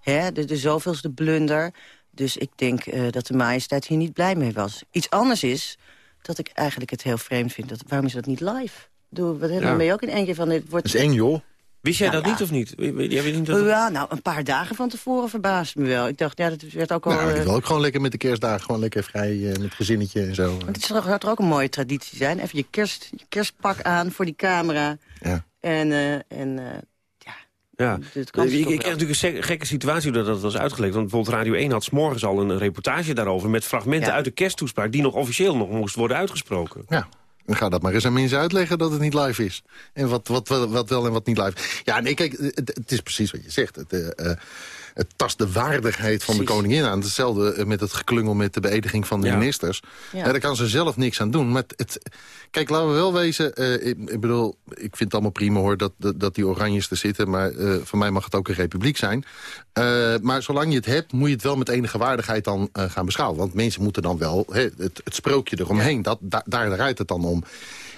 Speaker 19: hè, de, de zoveelste blunder. Dus ik denk uh, dat de majesteit hier niet blij mee was. Iets anders is dat ik eigenlijk het heel vreemd vind. Dat, waarom is dat niet live? Doe, wat hebben
Speaker 18: Ja.
Speaker 19: we mee ook in één keer van... Dit wordt,
Speaker 18: Dat is eng, joh.
Speaker 10: Wist jij
Speaker 19: Nou
Speaker 10: dat
Speaker 19: ja.
Speaker 10: niet of niet? Jij weet niet dat...
Speaker 19: Ja, nou, een paar dagen van tevoren verbaasde me wel. Ik dacht, ja, dat werd ook al...
Speaker 18: Nou, ik
Speaker 19: eh,
Speaker 18: wil ook gewoon lekker met de kerstdagen, gewoon lekker vrij eh, met het gezinnetje en zo.
Speaker 19: want het zou toch ook een mooie traditie zijn? Even je, kerst, je kerstpak aan voor die camera.
Speaker 18: Ja.
Speaker 19: En, eh, en eh,
Speaker 10: Ja,
Speaker 19: dit kan
Speaker 10: ik, kreeg natuurlijk een gekke situatie dat dat was uitgelegd. Want bijvoorbeeld Radio 1 had 's morgens al een reportage daarover... met fragmenten
Speaker 19: Ja.
Speaker 10: uit de kersttoespraak die nog officieel nog moest worden uitgesproken.
Speaker 18: Ja. Dan ga dat maar eens aan mensen uitleggen dat het niet live is. En wat, wat, wat, wat wel en wat niet live. Ja, nee, kijk, het, is precies wat je zegt. Het, eh, het tast de waardigheid van de koningin aan. Hetzelfde eh, met het geklungel met de beëdiging van de
Speaker 22: Ja.
Speaker 18: ministers.
Speaker 22: Ja.
Speaker 18: Daar kan ze zelf niks aan doen. Maar het, het- kijk, laten we wel wezen... eh, ik, ik bedoel, ik vind het allemaal prima hoor dat, dat, dat die oranjes er zitten. Maar eh, voor mij mag het ook een republiek zijn. Maar zolang je het hebt, moet je het wel met enige waardigheid dan gaan beschouwen. Want mensen moeten dan wel het, het sprookje eromheen. Dat, da- daar draait het dan om.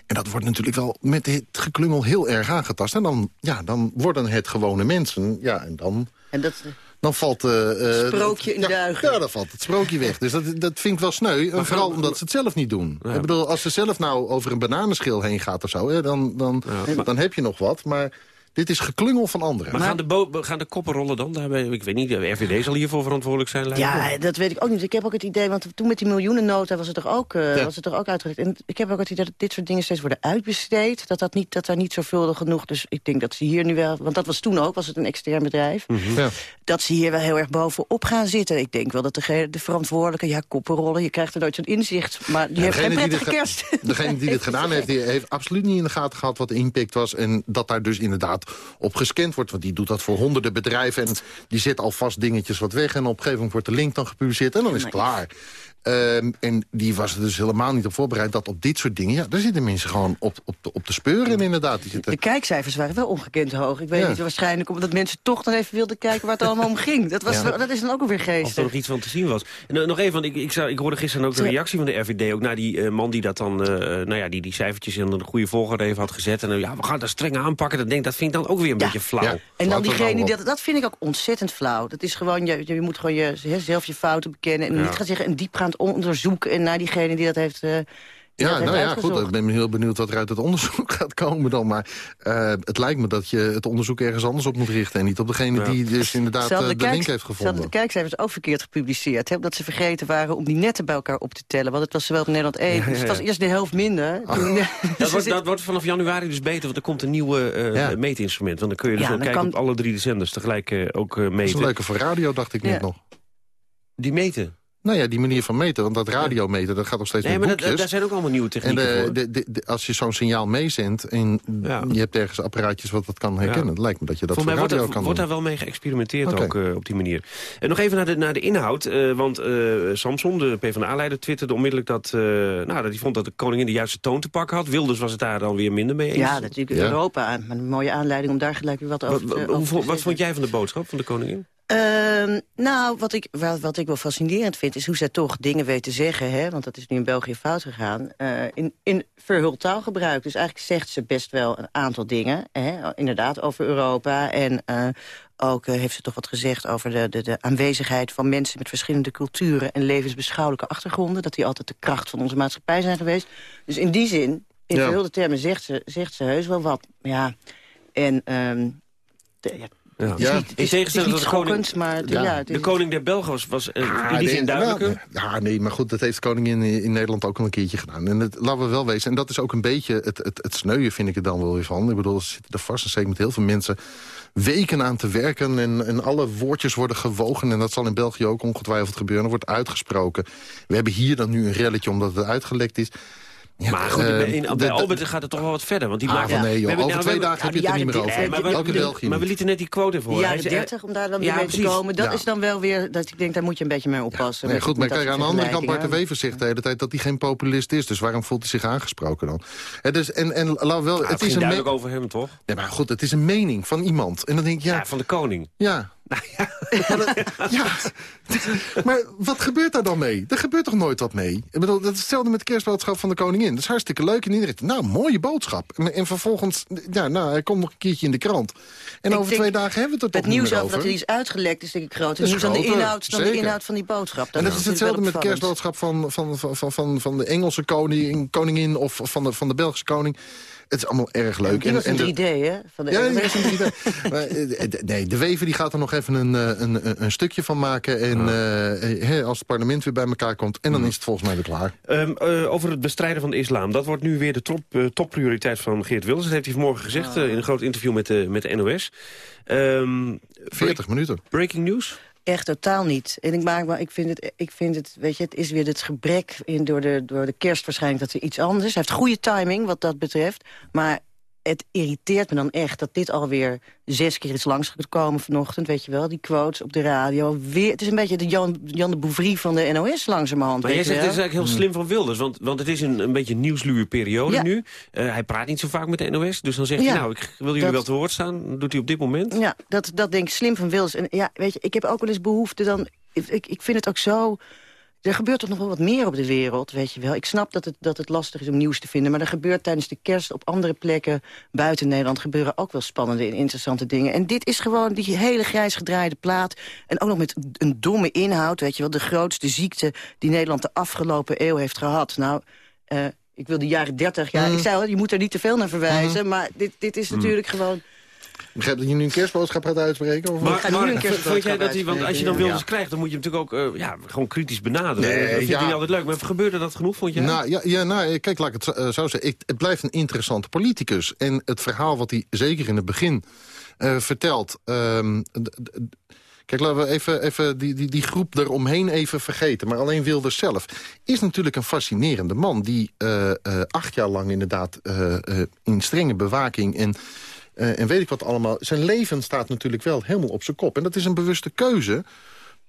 Speaker 18: En dat wordt natuurlijk wel met het geklungel heel erg aangetast. En dan, ja, dan worden het gewone mensen. Ja, en dan,
Speaker 19: En dat,
Speaker 18: dan valt... eh, eh,
Speaker 19: Sprookje in
Speaker 18: ja,
Speaker 19: duigen.
Speaker 18: Ja, dan valt het sprookje weg. Dus dat, dat vind ik wel sneu. En vooral omdat ze het zelf niet doen. Ik bedoel, als ze zelf nou over een bananenschil heen gaat of zo... Hè, dan, dan, dan heb je nog wat. Maar dit is geklungel van anderen.
Speaker 10: Maar gaan de, gaan de koppen rollen dan? Daarbij, ik weet niet, de RVD zal hiervoor verantwoordelijk zijn. lijkt me.
Speaker 19: Ja, dat weet ik ook niet. Ik heb ook het idee, want toen met die miljoenennota was het toch ook, eh,
Speaker 10: Ja.
Speaker 19: was het toch ook uitgelegd. En ik heb ook het idee dat dit soort dingen steeds worden uitbesteed. Dat, dat, niet, dat daar niet zoveel genoeg... Dus ik denk dat ze hier nu wel... Want dat was toen ook, was het een extern bedrijf.
Speaker 18: Ja.
Speaker 19: Dat ze hier wel heel erg bovenop gaan zitten. Ik denk wel dat degene, de verantwoordelijke... Ja, koppenrollen, je krijgt er nooit zo'n inzicht. Maar die
Speaker 18: Ja,
Speaker 19: heeft geen prettige
Speaker 18: dit
Speaker 19: kerst.
Speaker 18: ge- Degene die dit gedaan heeft, die heeft absoluut niet in de gaten gehad wat de impact was. En dat daar dus inderdaad op gescand wordt. Want die doet dat voor honderden bedrijven. En die zet alvast dingetjes wat weg. En op een gegeven moment wordt de link dan gepubliceerd. En dan is het klaar. Ehm, en die was er dus helemaal niet op voorbereid dat op dit soort dingen... ja, daar zitten mensen gewoon op, op, de- op de speuren inderdaad. Die zitten,
Speaker 19: De kijkcijfers waren wel ongekend hoog. Ik weet
Speaker 18: Ja.
Speaker 19: niet, waarschijnlijk omdat mensen toch nog even wilden kijken... waar het allemaal om ging. Dat, was,
Speaker 10: Ja.
Speaker 19: dat is dan ook alweer
Speaker 10: Of er
Speaker 19: geestig.
Speaker 10: nog iets van te zien was. En eh, nog even, want ik, ik, zou, ik hoorde gisteren ook de reactie van de RVD... ook naar die eh, man die dat dan, eh, nou ja, die, die cijfertjes in de goede volgorde even had gezet. En ja, we gaan dat streng aanpakken. Dat, denk, dat vind ik dan ook weer een beetje flauw.
Speaker 19: En dan diegene, die dat, dat vind ik ook ontzettend flauw. Dat is gewoon, je, je moet gewoon je, hè, zelf je fouten bekennen... en
Speaker 10: Ja.
Speaker 19: niet gaan zeggen een diepgaand onderzoek... en naar diegene die dat heeft, eh, die dat
Speaker 18: Ja,
Speaker 19: heeft
Speaker 18: nou ja, goed. Ik ben heel benieuwd wat er uit het onderzoek gaat komen dan. Maar eh, het lijkt me dat je het onderzoek ergens anders op moet richten... en niet op degene die dus inderdaad
Speaker 19: Ze hadden
Speaker 18: eh, de
Speaker 19: kijk-
Speaker 18: link heeft
Speaker 19: Ze hadden de
Speaker 18: gevonden.
Speaker 19: kijkcijfers ook verkeerd gepubliceerd. Hè, omdat ze vergeten waren om die netten bij elkaar op te tellen. Want het was zowel op Nederland 1.
Speaker 10: Ja, ja,
Speaker 19: Dus het was
Speaker 10: ja.
Speaker 19: eerst de helft minder. Toen-
Speaker 10: Dat wordt, dat wordt vanaf januari dus beter, want er komt een nieuwe eh, meetinstrument. Want dan kun je dus
Speaker 19: Ja,
Speaker 10: ook kijken
Speaker 19: kan-
Speaker 10: op alle drie de zenders tegelijk eh, ook eh, meten.
Speaker 18: Dat is een leuke voor radio, dacht ik
Speaker 19: Ja.
Speaker 18: net nog.
Speaker 10: Die meten?
Speaker 18: Nou ja, die manier van meten. Want dat radio meten, dat gaat nog steeds
Speaker 10: Nee,
Speaker 18: met
Speaker 10: maar dat, daar zijn ook allemaal nieuwe
Speaker 18: en
Speaker 10: technieken
Speaker 18: de,
Speaker 10: voor.
Speaker 18: de, de, de- als je zo'n signaal meezendt en je hebt ergens apparaatjes wat dat kan herkennen...
Speaker 10: Ja.
Speaker 18: lijkt me dat je dat voor
Speaker 10: wordt,
Speaker 18: radio
Speaker 10: er,
Speaker 18: kan
Speaker 10: wordt
Speaker 18: doen.
Speaker 10: daar wel mee geëxperimenteerd ook eh, op die manier. En nog even naar de, naar de inhoud. eh, want eh, Samson, de PvdA-leider, twitterde onmiddellijk dat, eh, nou, dat hij vond dat de koningin de juiste toon te pakken had. Wilders was het daar dan weer minder mee eens.
Speaker 19: Ja, natuurlijk Europa. Maar een mooie aanleiding om daar gelijk weer wat over
Speaker 10: Wat,
Speaker 19: te, over te
Speaker 10: wat vond jij van de boodschap van de koningin?
Speaker 19: Ehm, nou, wat ik, wat, wat ik wel fascinerend vind... is hoe zij toch dingen weet te zeggen. Hè? Want dat is nu in België fout gegaan. eh, in, in verhuld taalgebruik. Dus eigenlijk zegt ze best wel een aantal dingen. Hè? Inderdaad, over Europa. En eh, ook eh, heeft ze toch wat gezegd over de, de, de aanwezigheid... van mensen met verschillende culturen... en levensbeschouwelijke achtergronden. Dat die altijd de kracht van onze maatschappij zijn geweest. Dus in die zin, in
Speaker 18: Ja.
Speaker 19: verhulde termen, zegt ze, zegt ze heus wel wat. Ja, en... ehm, de- ja,
Speaker 10: Ja.
Speaker 19: Het is niet- het is-
Speaker 10: In tegenstelling
Speaker 19: het is
Speaker 10: tot de koning,
Speaker 19: maar het- ja,
Speaker 10: de koning der Belgen was, was eh, in die zin duidelijker.
Speaker 18: nou, Ja, nee, maar goed, dat heeft de koningin in, in Nederland ook al een keertje gedaan. En het, laten we wel wezen, en dat is ook een beetje het, het, het sneuien, vind ik er dan wel weer van. Ik bedoel, ze zitten er vast en zeker met heel veel mensen weken aan te werken... En, en alle woordjes worden gewogen. En dat zal in België ook ongetwijfeld gebeuren. Er wordt uitgesproken. We hebben hier dan nu een relletje omdat het uitgelekt is. Ja,
Speaker 10: maar goed,
Speaker 18: eh,
Speaker 10: bij,
Speaker 18: de-
Speaker 10: bij Albert gaat het toch wel wat verder. Want die
Speaker 18: Ah,
Speaker 10: maakt,
Speaker 18: van nee, joh.
Speaker 10: we hebben-
Speaker 18: Over
Speaker 10: nou,
Speaker 18: twee dagen heb je het er niet meer over.
Speaker 10: Nee, maar,
Speaker 18: Ook in
Speaker 10: we,
Speaker 18: België
Speaker 10: maar we lieten net die quote horen.
Speaker 19: Ja,
Speaker 10: Hij
Speaker 19: de
Speaker 10: zei-
Speaker 19: 30, om daar dan
Speaker 10: Ja,
Speaker 19: weer mee te komen. Dat
Speaker 18: Ja.
Speaker 19: is dan wel weer, dat ik denk, daar moet je een beetje mee oppassen.
Speaker 18: Nee, goed, maar kijk, aan de andere kant, Bart de. Wever zegt de hele tijd dat hij geen populist is. Dus waarom voelt hij zich aangesproken dan? Hè, dus, en, en we wel, het
Speaker 10: het
Speaker 18: is een
Speaker 10: duidelijk over hem, toch?
Speaker 18: Nee, maar goed, het is een mening van iemand. En dan denk ik, ja...
Speaker 10: Ja, van de koning.
Speaker 18: Ja. Maar, dat- ja. maar wat gebeurt daar dan mee? Er gebeurt toch nooit wat mee? Ik bedoel, dat is hetzelfde met de kerstboodschap van de koningin. Dat is hartstikke leuk en iedereen... Nou, mooie boodschap. En, en vervolgens, ja, nou, hij komt nog een keertje in de krant. En
Speaker 19: Ik
Speaker 18: over twee dagen hebben we het er
Speaker 19: Het
Speaker 18: toch niet
Speaker 19: nieuws
Speaker 18: meer
Speaker 19: over
Speaker 18: over.
Speaker 19: dat er iets uitgelekt is, denk ik
Speaker 18: is
Speaker 19: nieuws dan de, inhoud, dan de inhoud van die boodschap.
Speaker 18: en dat is hetzelfde met de kerstboodschap van, van, van, van, van, van de Engelse koning, koningin... of van de, van de Belgische koning. Het is allemaal erg leuk. En,
Speaker 19: een
Speaker 18: en
Speaker 19: 3D, hè? Van de
Speaker 18: Ja, die was een 3D. Maar, eh, nee, de Wever die gaat er nog even een, eh, een, een, stukje van maken. En eh, hè, als het parlement weer bij elkaar komt. En dan is het volgens mij weer klaar.
Speaker 10: Ehm, eh, over het bestrijden van de islam. Dat wordt nu weer de top, eh, topprioriteit van Geert Wilders. Dat heeft hij vanmorgen gezegd eh, in een groot interview met de, met de NOS. Ehm
Speaker 18: 40 minuten.
Speaker 10: Breaking news?
Speaker 19: Echt totaal niet. En ik, maak, maar ik, vind het, ik vind het, weet je, het is weer het gebrek in, door, de, door de kerst waarschijnlijk dat er iets anders heeft goede timing wat dat betreft. Maar het irriteert me dan echt dat dit alweer zes keer is langsgekomen vanochtend. Weet je wel, die quotes op de radio. Weer, het is een beetje de Jan, Jan de Bouvrie van de NOS langzamerhand.
Speaker 10: Maar jij zegt, het is eigenlijk heel slim van Wilders. Want, want het is een, een beetje een nieuwsluwe periode
Speaker 19: Ja.
Speaker 10: nu. Eh, hij praat niet zo vaak met de NOS. Dus dan zegt
Speaker 19: Ja,
Speaker 10: hij, nou, ik wil jullie
Speaker 19: dat-
Speaker 10: wel te woord staan. Dat doet hij op dit moment.
Speaker 19: Ja, dat, dat denk ik slim van Wils. En ja, weet je, ik heb ook wel eens behoefte dan... Ik, ik vind het ook zo... Er gebeurt toch nog wel wat meer op de wereld, weet je wel. Ik snap dat het, dat het lastig is om nieuws te vinden... maar er gebeurt tijdens de kerst op andere plekken buiten Nederland... gebeuren ook wel spannende en interessante dingen. En dit is gewoon die hele grijs gedraaide plaat... en ook nog met een domme inhoud, weet je wel. De grootste ziekte die Nederland de afgelopen eeuw heeft gehad. Nou, eh, ik wil de jaren 30 jaar...
Speaker 18: Mm.
Speaker 19: Ik zei al, je moet er niet te veel naar verwijzen... maar dit, dit is natuurlijk gewoon...
Speaker 18: Ik begrijp dat je nu een kerstboodschap gaat uitspreken? Of
Speaker 10: Maar, maar vond jij dat hij, want als je dan Wilders krijgt, dan moet je hem natuurlijk ook eh, ja, gewoon kritisch benaderen.
Speaker 18: Nee,
Speaker 10: dat vindt
Speaker 18: ja.
Speaker 10: hij niet altijd leuk. Maar gebeurde dat genoeg, vond jij?
Speaker 18: Nou, ja, ja, nou, kijk, laat ik het zo, eh, zo zeggen. Ik, het blijft een interessante politicus. En het verhaal wat hij zeker in het begin eh, vertelt... ehm, Kijk, laten we even, even die, die, die groep eromheen even vergeten. Maar alleen Wilders zelf is natuurlijk een fascinerende man... die eh, eh, acht jaar lang inderdaad eh, eh, in strenge bewaking... en eh, en weet ik wat allemaal. Zijn leven staat natuurlijk wel helemaal op zijn kop. En dat is een bewuste keuze.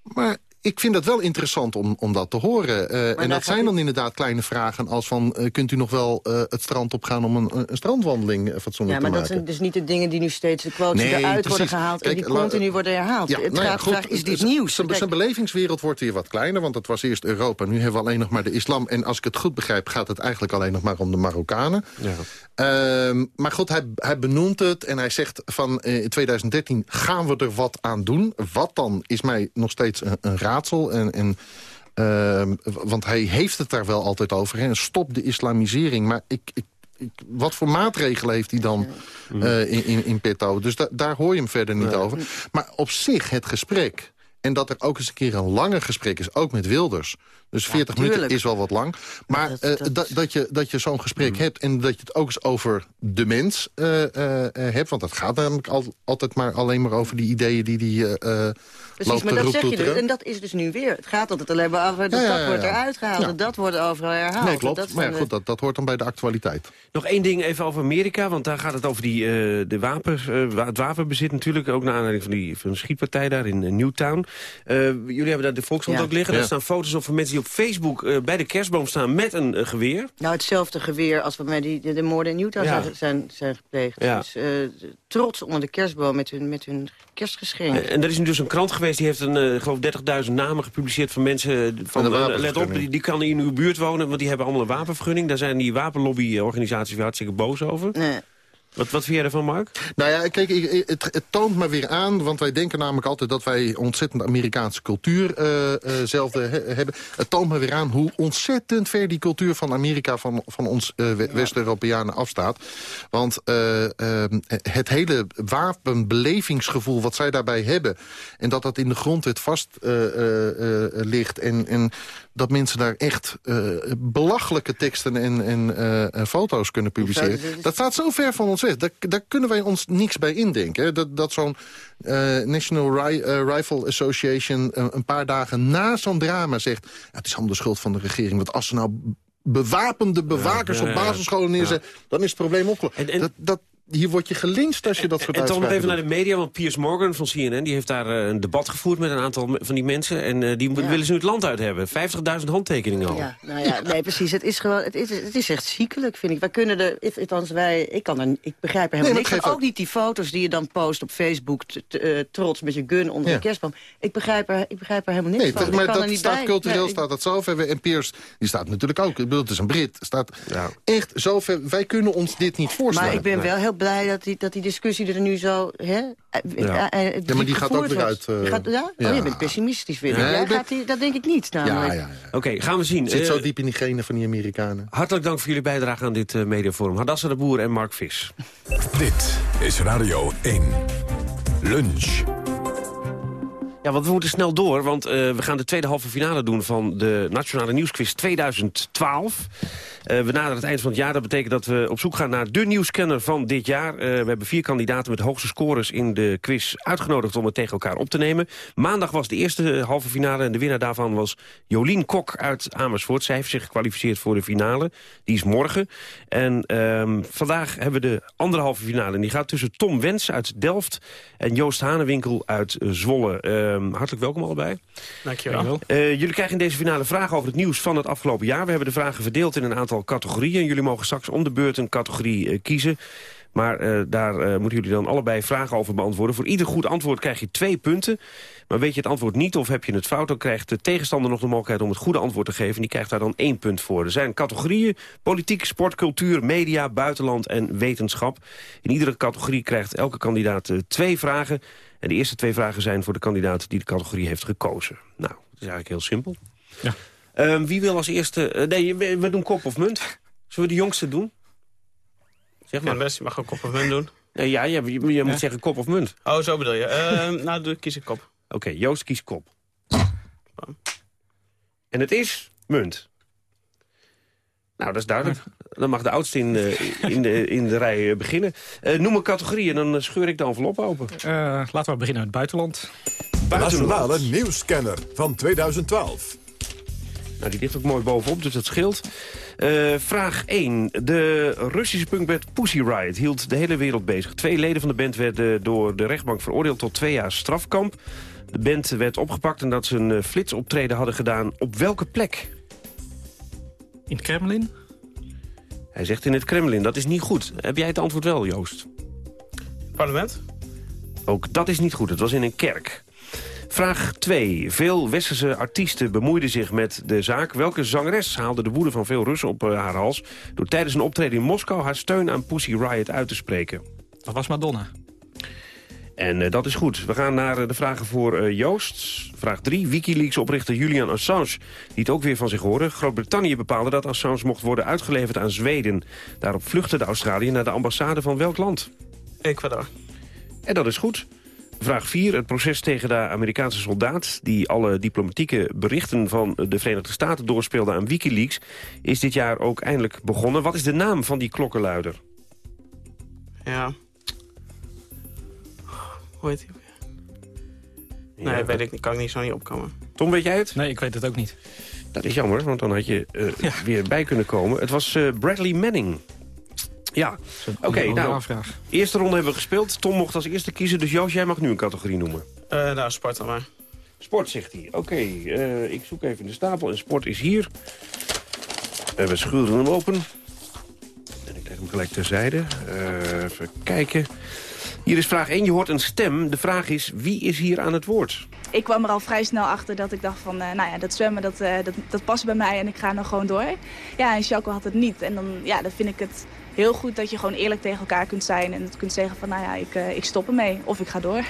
Speaker 18: Maar ik vind het wel interessant om, om dat te horen. Eh, en
Speaker 19: daar
Speaker 18: dat zijn
Speaker 19: u-
Speaker 18: dan inderdaad kleine vragen als van... eh, kunt u nog wel eh, het strand opgaan om een, een strandwandeling eh,
Speaker 19: Ja,
Speaker 18: fatsoenlijk
Speaker 19: maar
Speaker 18: te
Speaker 19: dat
Speaker 18: maken?
Speaker 19: zijn dus niet de dingen die nu steeds de quotes
Speaker 18: Nee,
Speaker 19: eruit worden gehaald... en die continu worden herhaald.
Speaker 18: Ja,
Speaker 19: het
Speaker 18: nou ja, goed,
Speaker 19: vraag, is dit
Speaker 18: z-
Speaker 19: nieuws?
Speaker 18: Zijn, belevingswereld wordt hier wat kleiner, want het was eerst Europa. Nu hebben we alleen nog maar de islam. En als ik het goed begrijp, gaat het eigenlijk alleen nog maar om de Marokkanen.
Speaker 10: Ja.
Speaker 18: Ehm, maar goed, hij, hij benoemt het en hij zegt van eh, in 2013 gaan we er wat aan doen. Wat dan is mij nog steeds een, een raadsel. En, en, ehm, want hij heeft het daar wel altijd over. Hè. Stop de islamisering. Maar ik, ik, ik- wat voor maatregelen heeft hij dan eh, in, in, in petto? Dus da- daar hoor je hem verder niet over. Maar op zich het gesprek... En dat er ook eens een keer een langer gesprek is, ook met Wilders. Dus 40 minuten is wel wat lang. Maar
Speaker 19: dat-
Speaker 18: eh,
Speaker 19: dat-
Speaker 18: dat, dat je, dat je zo'n gesprek hebt en dat je het ook eens over de mens eh, eh, eh, hebt. Want het gaat namelijk al, altijd maar alleen maar over die ideeën die die eh eh,
Speaker 19: Precies,
Speaker 18: loopt
Speaker 19: maar dat zeg je dus. En dat is dus nu weer. Het gaat altijd alleen maar over... Dat,
Speaker 18: Ja, ja,
Speaker 19: dat
Speaker 18: ja,
Speaker 19: wordt
Speaker 18: ja.
Speaker 19: eruit gehaald
Speaker 18: Ja.
Speaker 19: en dat wordt overal herhaald.
Speaker 18: Nee, klopt.
Speaker 19: Dat
Speaker 18: maar goed, dat, dat hoort dan bij de actualiteit.
Speaker 10: Nog één ding even over Amerika, want daar gaat het over die, eh, de wapens, eh, het wapenbezit natuurlijk. Ook naar aanleiding van, die, van een schietpartij daar in Newtown. Eh, jullie hebben daar de Volkshand
Speaker 19: Ja.
Speaker 10: ook liggen.
Speaker 18: Ja.
Speaker 10: Daar staan foto's op van mensen die op Facebook eh, bij de kerstboom staan met een eh, geweer.
Speaker 19: Nou, hetzelfde geweer als waarmee die, de, de moorden in Newtown
Speaker 10: Ja.
Speaker 19: zijn, zijn, gepleegd.
Speaker 10: Ja.
Speaker 19: Dus eh, trots onder de kerstboom met hun, met hun kerstgeschenk.
Speaker 10: En er is nu dus een krant geweest, die heeft een, eh, geloof 30.000 namen gepubliceerd van mensen. Van, let op, die, die kan in uw buurt wonen, want die hebben allemaal een wapenvergunning. Daar zijn die wapenlobbyorganisaties weer hartstikke boos over.
Speaker 19: Nee.
Speaker 10: Wat, wat vind jij ervan, Mark?
Speaker 18: Nou ja, kijk, het, het toont maar weer aan... want wij denken namelijk altijd dat wij ontzettend Amerikaanse cultuur eh, eh, zelf eh, he- hebben. Het toont maar weer aan hoe ontzettend ver die cultuur van Amerika... van, van ons eh, We- West-Europeanen afstaat. Want eh, eh, het hele wapenbelevingsgevoel wat zij daarbij hebben... en dat dat in de grondwet vast eh, eh, eh, ligt... En, en dat mensen daar echt eh, belachelijke teksten en, en eh, eh, foto's kunnen publiceren. Dat staat zo ver van ons weg. Daar, daar kunnen wij ons niks bij indenken. hè. Dat, dat zo'n National Ri- Rifle Association een paar dagen na zo'n drama zegt... "Ja, het is allemaal de schuld van de regering. Want als ze nou bewapende bewakers
Speaker 10: Ja, ja,
Speaker 18: op basisscholen neerzetten... dan is het probleem opgelost. Dat, dat, hier word je gelinst als je dat soort
Speaker 10: En toch nog even naar de media, want Piers Morgan van CNN... die heeft daar eh, een debat gevoerd met een aantal van die mensen... en eh, die willen ze nu het land uit hebben. 50.000 handtekeningen al.
Speaker 19: Ja, nou ja, nee, precies. Het is gewoon, het is, het is echt ziekelijk, vind ik. Wij kunnen er, if- althans wij, ik kan er, ik begrijp er helemaal
Speaker 18: Nee,
Speaker 19: niks van. Ook niet die foto's die je dan post op Facebook, t- t- eh, trots met je gun onder
Speaker 18: Ja.
Speaker 19: de kerstboom. Ik begrijp er, ik begrijp er helemaal niks
Speaker 18: Nee,
Speaker 19: van. Ik
Speaker 18: maar dat
Speaker 19: niet
Speaker 18: staat
Speaker 19: bij.
Speaker 18: cultureel
Speaker 19: Nee,
Speaker 18: staat dat zo ver. En Piers, die staat natuurlijk ook. Ik bedoel, het is een Brit. Staat echt zo ver. Wij kunnen ons dit niet voorstellen.
Speaker 19: Maar ik ben wel heel blij dat die, dat die discussie er nu zo... Hè, eh,
Speaker 18: Ja.
Speaker 19: eh, eh,
Speaker 18: Ja, maar die gaat ook weer uit,
Speaker 19: gaat- ja?
Speaker 18: ja.
Speaker 19: Oh, je bent pessimistisch weer. Gaat die, dat denk ik niet, namelijk.
Speaker 18: Ja, ja, ja.
Speaker 10: Oké, gaan we zien.
Speaker 18: Zit zo diep in die genen van die Amerikanen.
Speaker 10: Hartelijk dank voor jullie bijdrage aan dit eh, mediaforum. Hadassa de Boer en Mark Vis.
Speaker 1: Dit is Radio 1. Lunch.
Speaker 10: Ja, want we moeten snel door, want eh, we gaan de tweede halve finale doen van de Nationale Nieuwsquiz 2012. Eh, we naderen het eind van het jaar. Dat betekent dat we op zoek gaan naar de nieuwscanner van dit jaar. Eh, we hebben vier kandidaten met hoogste scores in de quiz uitgenodigd om het tegen elkaar op te nemen. Maandag was de eerste halve finale en de winnaar daarvan was Jolien Kok uit Amersfoort. Zij heeft zich gekwalificeerd voor de finale. Die is morgen. En ehm, vandaag hebben we de andere halve finale. En die gaat tussen Tom Wens uit Delft en Joost Hanewinkel uit Zwolle. Ehm, hartelijk welkom allebei.
Speaker 22: Dankjewel.
Speaker 10: Eh, jullie krijgen in deze finale vragen over het nieuws van het afgelopen jaar. We hebben de vragen verdeeld in een aantal categorieën. Jullie mogen straks om de beurt een categorie eh, kiezen. Maar eh, daar moeten jullie dan allebei vragen over beantwoorden. Voor ieder goed antwoord krijg je twee punten. Maar weet je het antwoord niet of heb je het fout... dan krijgt de tegenstander nog de mogelijkheid om het goede antwoord te geven. En die krijgt daar dan één punt voor. Er zijn categorieën, politiek, sport, cultuur, media, buitenland en wetenschap. In iedere categorie krijgt elke kandidaat twee vragen. En de eerste twee vragen zijn voor de kandidaat die de categorie heeft gekozen. Nou, dat is eigenlijk heel simpel.
Speaker 22: Ja.
Speaker 10: Ehm, wie wil als eerste... eh, nee, we, doen kop of munt. Zullen we de jongste doen? Zeg maar.
Speaker 22: Ja, best, je mag ook kop of munt doen.
Speaker 10: Ja, je, je, je moet zeggen kop of munt.
Speaker 22: Oh, zo bedoel je. Ehm, nou, kies ik kop.
Speaker 10: Oké, Joost kiest kop. En het is munt. Nou, dat is duidelijk. Dan mag de oudste in, eh, in, de, in de rij eh, beginnen. Eh, noem een categorie en dan scheur ik de envelop open.
Speaker 15: Eh, laten we beginnen met buitenland.
Speaker 1: De Nationale Nieuwscanner van 2012.
Speaker 10: Nou, die ligt ook mooi bovenop, dus dat scheelt. Eh, vraag 1. De Russische punkband Pussy Riot hield de hele wereld bezig. Twee leden van de band werden door de rechtbank veroordeeld tot twee jaar strafkamp. De band werd opgepakt en dat ze een flitsoptreden hadden gedaan. Op welke plek?
Speaker 15: In het Kremlin?
Speaker 10: Hij zegt in het Kremlin. Dat is niet goed. Heb jij het antwoord wel, Joost?
Speaker 22: Parlement?
Speaker 10: Ook dat is niet goed. Het was in een kerk. Vraag 2. Veel westerse artiesten bemoeiden zich met de zaak. Welke zangeres haalde de woede van veel Russen op eh, haar hals... door tijdens een optreden in Moskou haar steun aan Pussy Riot uit te spreken?
Speaker 15: Dat was Madonna.
Speaker 10: En eh, dat is goed. We gaan naar eh, de vragen voor eh, Joost. Vraag 3. Wikileaks-oprichter Julian Assange liet ook weer van zich horen. Groot-Brittannië bepaalde dat Assange mocht worden uitgeleverd aan Zweden. Daarop vluchtte de Australië naar de ambassade van welk land?
Speaker 22: Ecuador.
Speaker 10: En dat is goed. Vraag 4. Het proces tegen de Amerikaanse soldaat... die alle diplomatieke berichten van de Verenigde Staten doorspeelde aan Wikileaks... is dit jaar ook eindelijk begonnen. Wat is de naam van die klokkenluider?
Speaker 22: Ja. Hoe heet die? Nee,
Speaker 10: Ja,
Speaker 22: weet ik niet. Kan ik niet zo niet opkomen.
Speaker 10: Tom, weet jij het?
Speaker 15: Nee, ik weet het ook niet.
Speaker 10: Dat is jammer, want dan had je eh, weer bij kunnen komen. Het was eh, Bradley Manning. Ja, oké. nou,
Speaker 15: aanvraag.
Speaker 10: eerste ronde hebben we gespeeld. Tom mocht als eerste kiezen, dus Joost, jij mag nu een categorie noemen.
Speaker 22: Eh nou, sport dan maar.
Speaker 10: Sport, zegt hij. Oké, eh, ik zoek even in de stapel en sport is hier. En we schuren hem open. En ik leg hem gelijk terzijde. Eh, even kijken. Hier is vraag 1. Je hoort een stem. De vraag is, wie is hier aan het woord?
Speaker 23: Ik kwam er al vrij snel achter dat ik dacht van, eh, nou ja, dat zwemmen, dat, eh, dat, dat past bij mij en ik ga nog gewoon door. Ja, en Jacco had het niet. En dan, ja, dan vind ik het heel goed dat je gewoon eerlijk tegen elkaar kunt zijn en kunt zeggen van, nou ja, ik, eh, ik stop ermee of ik ga door.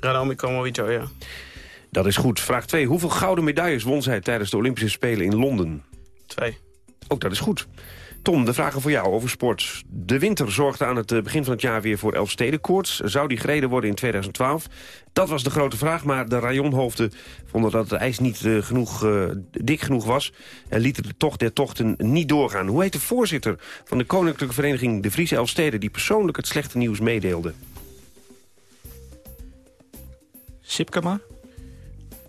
Speaker 22: Radomi Komovico, ja.
Speaker 10: Dat is goed. Vraag 2. Hoeveel gouden medailles won zij tijdens de Olympische Spelen in Londen?
Speaker 22: Twee.
Speaker 10: Ook dat is goed. Tom, de vragen voor jou over sport. De winter zorgde aan het eh, begin van het jaar weer voor Elfstedenkoorts. Zou die gereden worden in 2012? Dat was de grote vraag, maar de rajonhoofden vonden dat het ijs niet eh, genoeg, eh, dik genoeg was... en lieten de tocht der tochten niet doorgaan. Hoe heet de voorzitter van de Koninklijke Vereniging De Friese Elfsteden... die persoonlijk het slechte nieuws meedeelde?
Speaker 15: Sipkema?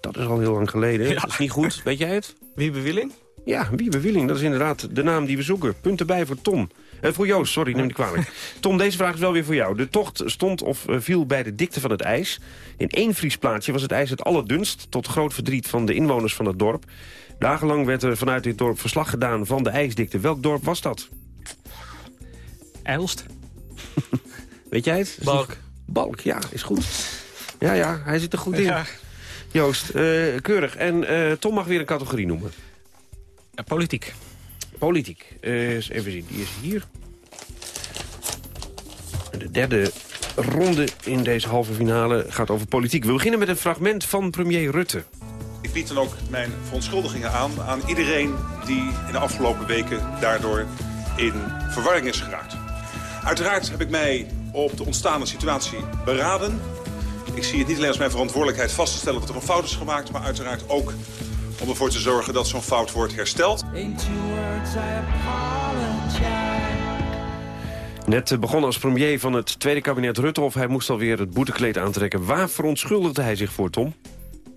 Speaker 10: Dat is al heel lang geleden. Dat is niet goed. Weet jij het?
Speaker 22: Wie bewilling?
Speaker 10: Ja, Wiebe Willing, dat is inderdaad de naam die we zoeken. Punt erbij voor Tom. Eh, voor Joost, sorry, neem me niet kwalijk. Tom, deze vraag is wel weer voor jou. De tocht stond of eh, viel bij de dikte van het ijs. In één vriesplaatsje was het ijs het allerdunst... tot groot verdriet van de inwoners van het dorp. Dagenlang werd er vanuit dit dorp verslag gedaan van de ijsdikte. Welk dorp was dat?
Speaker 15: Eilst?
Speaker 10: Weet jij het?
Speaker 22: Balk.
Speaker 10: Balk, ja, is goed. Ja, ja, hij zit er goed in.
Speaker 15: Ja.
Speaker 10: Joost, eh, keurig. En eh, Tom mag weer een categorie noemen.
Speaker 15: Ja, politiek.
Speaker 10: Politiek. Eh, eens even zien, die is hier. De derde ronde in deze halve finale gaat over politiek. We beginnen met een fragment van premier Rutte.
Speaker 24: Ik bied dan ook mijn verontschuldigingen aan aan iedereen die in de afgelopen weken daardoor in verwarring is geraakt. Uiteraard heb ik mij op de ontstaande situatie beraden. Ik zie het niet alleen als mijn verantwoordelijkheid vast te stellen dat er een fout is gemaakt, maar uiteraard ook om ervoor te zorgen dat zo'n fout wordt hersteld.
Speaker 10: Net eh, begonnen als premier van het tweede kabinet Rutte... of hij moest alweer het boetekleed aantrekken. Waar verontschuldigde hij zich voor, Tom?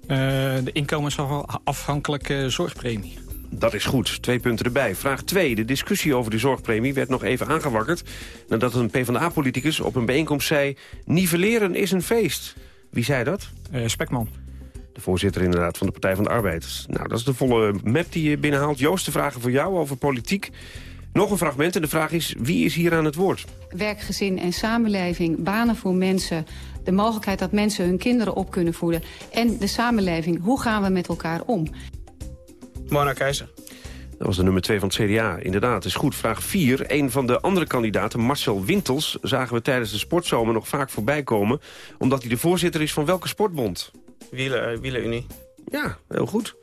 Speaker 15: Uh, de inkomensafhankelijke zorgpremie.
Speaker 10: Dat is goed. Twee punten erbij. Vraag 2. De discussie over de zorgpremie werd nog even aangewakkerd... nadat een PvdA-politicus op een bijeenkomst zei... nivelleren is een feest. Wie zei dat?
Speaker 15: Uh, Spekman.
Speaker 10: De voorzitter inderdaad van de Partij van de Arbeid. Nou, dat is de volle map die je binnenhaalt. Joost, de vragen voor jou over politiek. Nog een fragment en de vraag is, wie is hier aan het woord?
Speaker 25: Werkgezin en samenleving, banen voor mensen... de mogelijkheid dat mensen hun kinderen op kunnen voeden... en de samenleving, hoe gaan we met elkaar om?
Speaker 22: Mona Keizer.
Speaker 10: Dat was de nummer 2 van het CDA. Inderdaad, is goed. Vraag 4. Een van de andere kandidaten, Marcel Wintels... zagen we tijdens de sportzomer nog vaak voorbij komen... omdat hij de voorzitter is van welke sportbond?
Speaker 22: Wielen, Wielenunie.
Speaker 10: Ja, heel goed.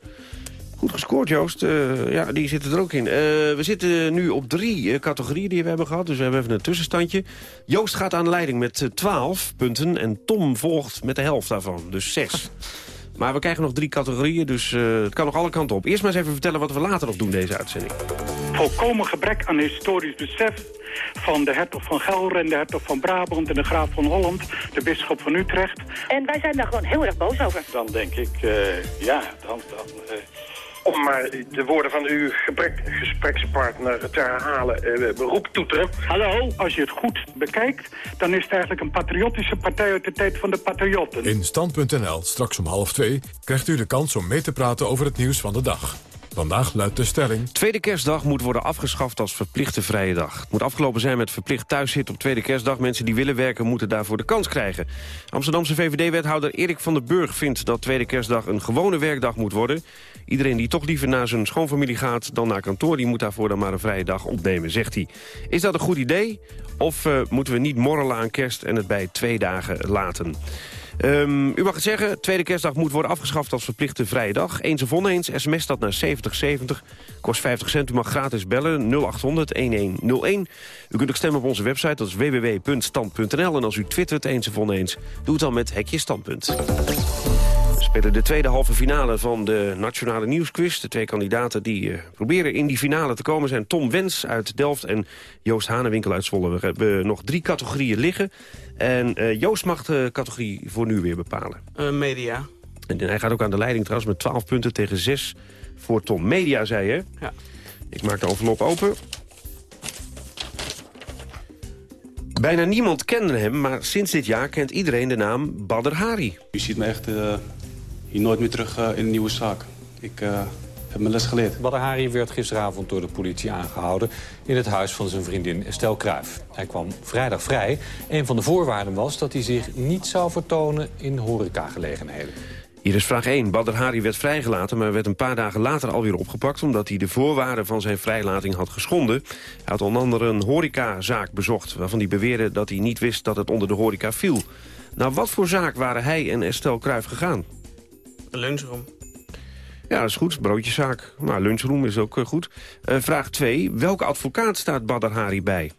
Speaker 10: Goed gescoord, Joost. Uh, ja, die zitten er ook in. Uh, we zitten nu op drie uh, categorieën die we hebben gehad. Dus we hebben even een tussenstandje. Joost gaat aan de leiding met 12 punten. En Tom volgt met de helft daarvan. Dus 6. maar we krijgen nog drie categorieën, dus het kan nog alle kanten op. Eerst maar eens even vertellen wat we later nog doen deze uitzending.
Speaker 26: Volkomen gebrek aan historisch besef van de hertog van Gelre en de hertog van Brabant en de graaf van Holland, de bisschop van Utrecht.
Speaker 27: En wij zijn daar gewoon heel erg boos over.
Speaker 28: Dan denk ik, ja, dan... dan om maar de woorden van uw gebrek, gesprekspartner te herhalen, beroep toeteren.
Speaker 26: Hallo, als je het goed bekijkt, dan is het eigenlijk een patriotische partij uit de tijd van de patriotten.
Speaker 1: In Stand.nl, straks om half twee, krijgt u de kans om mee te praten over het nieuws van de dag. Vandaag luidt de stelling...
Speaker 10: Tweede kerstdag moet worden afgeschaft als verplichte vrije dag. Het moet afgelopen zijn met verplicht thuiszitten op tweede kerstdag. Mensen die willen werken moeten daarvoor de kans krijgen. Amsterdamse VVD-wethouder Erik van den Burg vindt dat tweede kerstdag een gewone werkdag moet worden. Iedereen die toch liever naar zijn schoonfamilie gaat dan naar kantoor... die moet daarvoor dan maar een vrije dag opnemen, zegt hij. Is dat een goed idee? Of uh, moeten we niet morrelen aan kerst en het bij twee dagen laten? Um, u mag het zeggen, tweede kerstdag moet worden afgeschaft als verplichte vrije dag. Eens of oneens, sms dat naar 7070, kost 50 cent. U mag gratis bellen, 0800-1101. U kunt ook stemmen op onze website, dat is www.stand.nl. En als u twittert eens of oneens, doe het dan met Hekje Standpunt. Spelen de tweede halve finale van de Nationale Nieuwsquiz. De twee kandidaten die uh, proberen in die finale te komen zijn Tom Wens uit Delft en Joost Hanewinkel uit Zwolle. We hebben nog drie categorieën liggen. En uh, Joost mag de categorie voor nu weer bepalen.
Speaker 22: Uh, media.
Speaker 10: En hij gaat ook aan de leiding trouwens met 12 punten tegen 6 voor Tom. Media, zei je?
Speaker 22: Ja.
Speaker 10: Ik maak de envelop open. Bijna niemand kende hem, maar sinds dit jaar kent iedereen de naam Badr Hari.
Speaker 29: U ziet me echt uh, hier nooit meer terug uh, in een nieuwe zaak. Ik uh, heb mijn les geleerd.
Speaker 30: Badr Hari werd gisteravond door de politie aangehouden... in het huis van zijn vriendin Estelle Kruijf. Hij kwam vrijdag vrij. Een van de voorwaarden was dat hij zich niet zou vertonen in horecagelegenheden.
Speaker 10: Hier is vraag 1. Badr Hari werd vrijgelaten, maar werd een paar dagen later alweer opgepakt... omdat hij de voorwaarden van zijn vrijlating had geschonden. Hij had onder andere een horecazaak bezocht... waarvan hij beweerde dat hij niet wist dat het onder de horeca viel. Nou, wat voor zaak waren hij en Estelle Kruijf gegaan?
Speaker 22: Lunchroom.
Speaker 10: Ja, dat is goed. Broodjeszaak. Nou, lunchroom is ook uh, goed. Uh, vraag 2. Welke advocaat staat Badr Hari bij?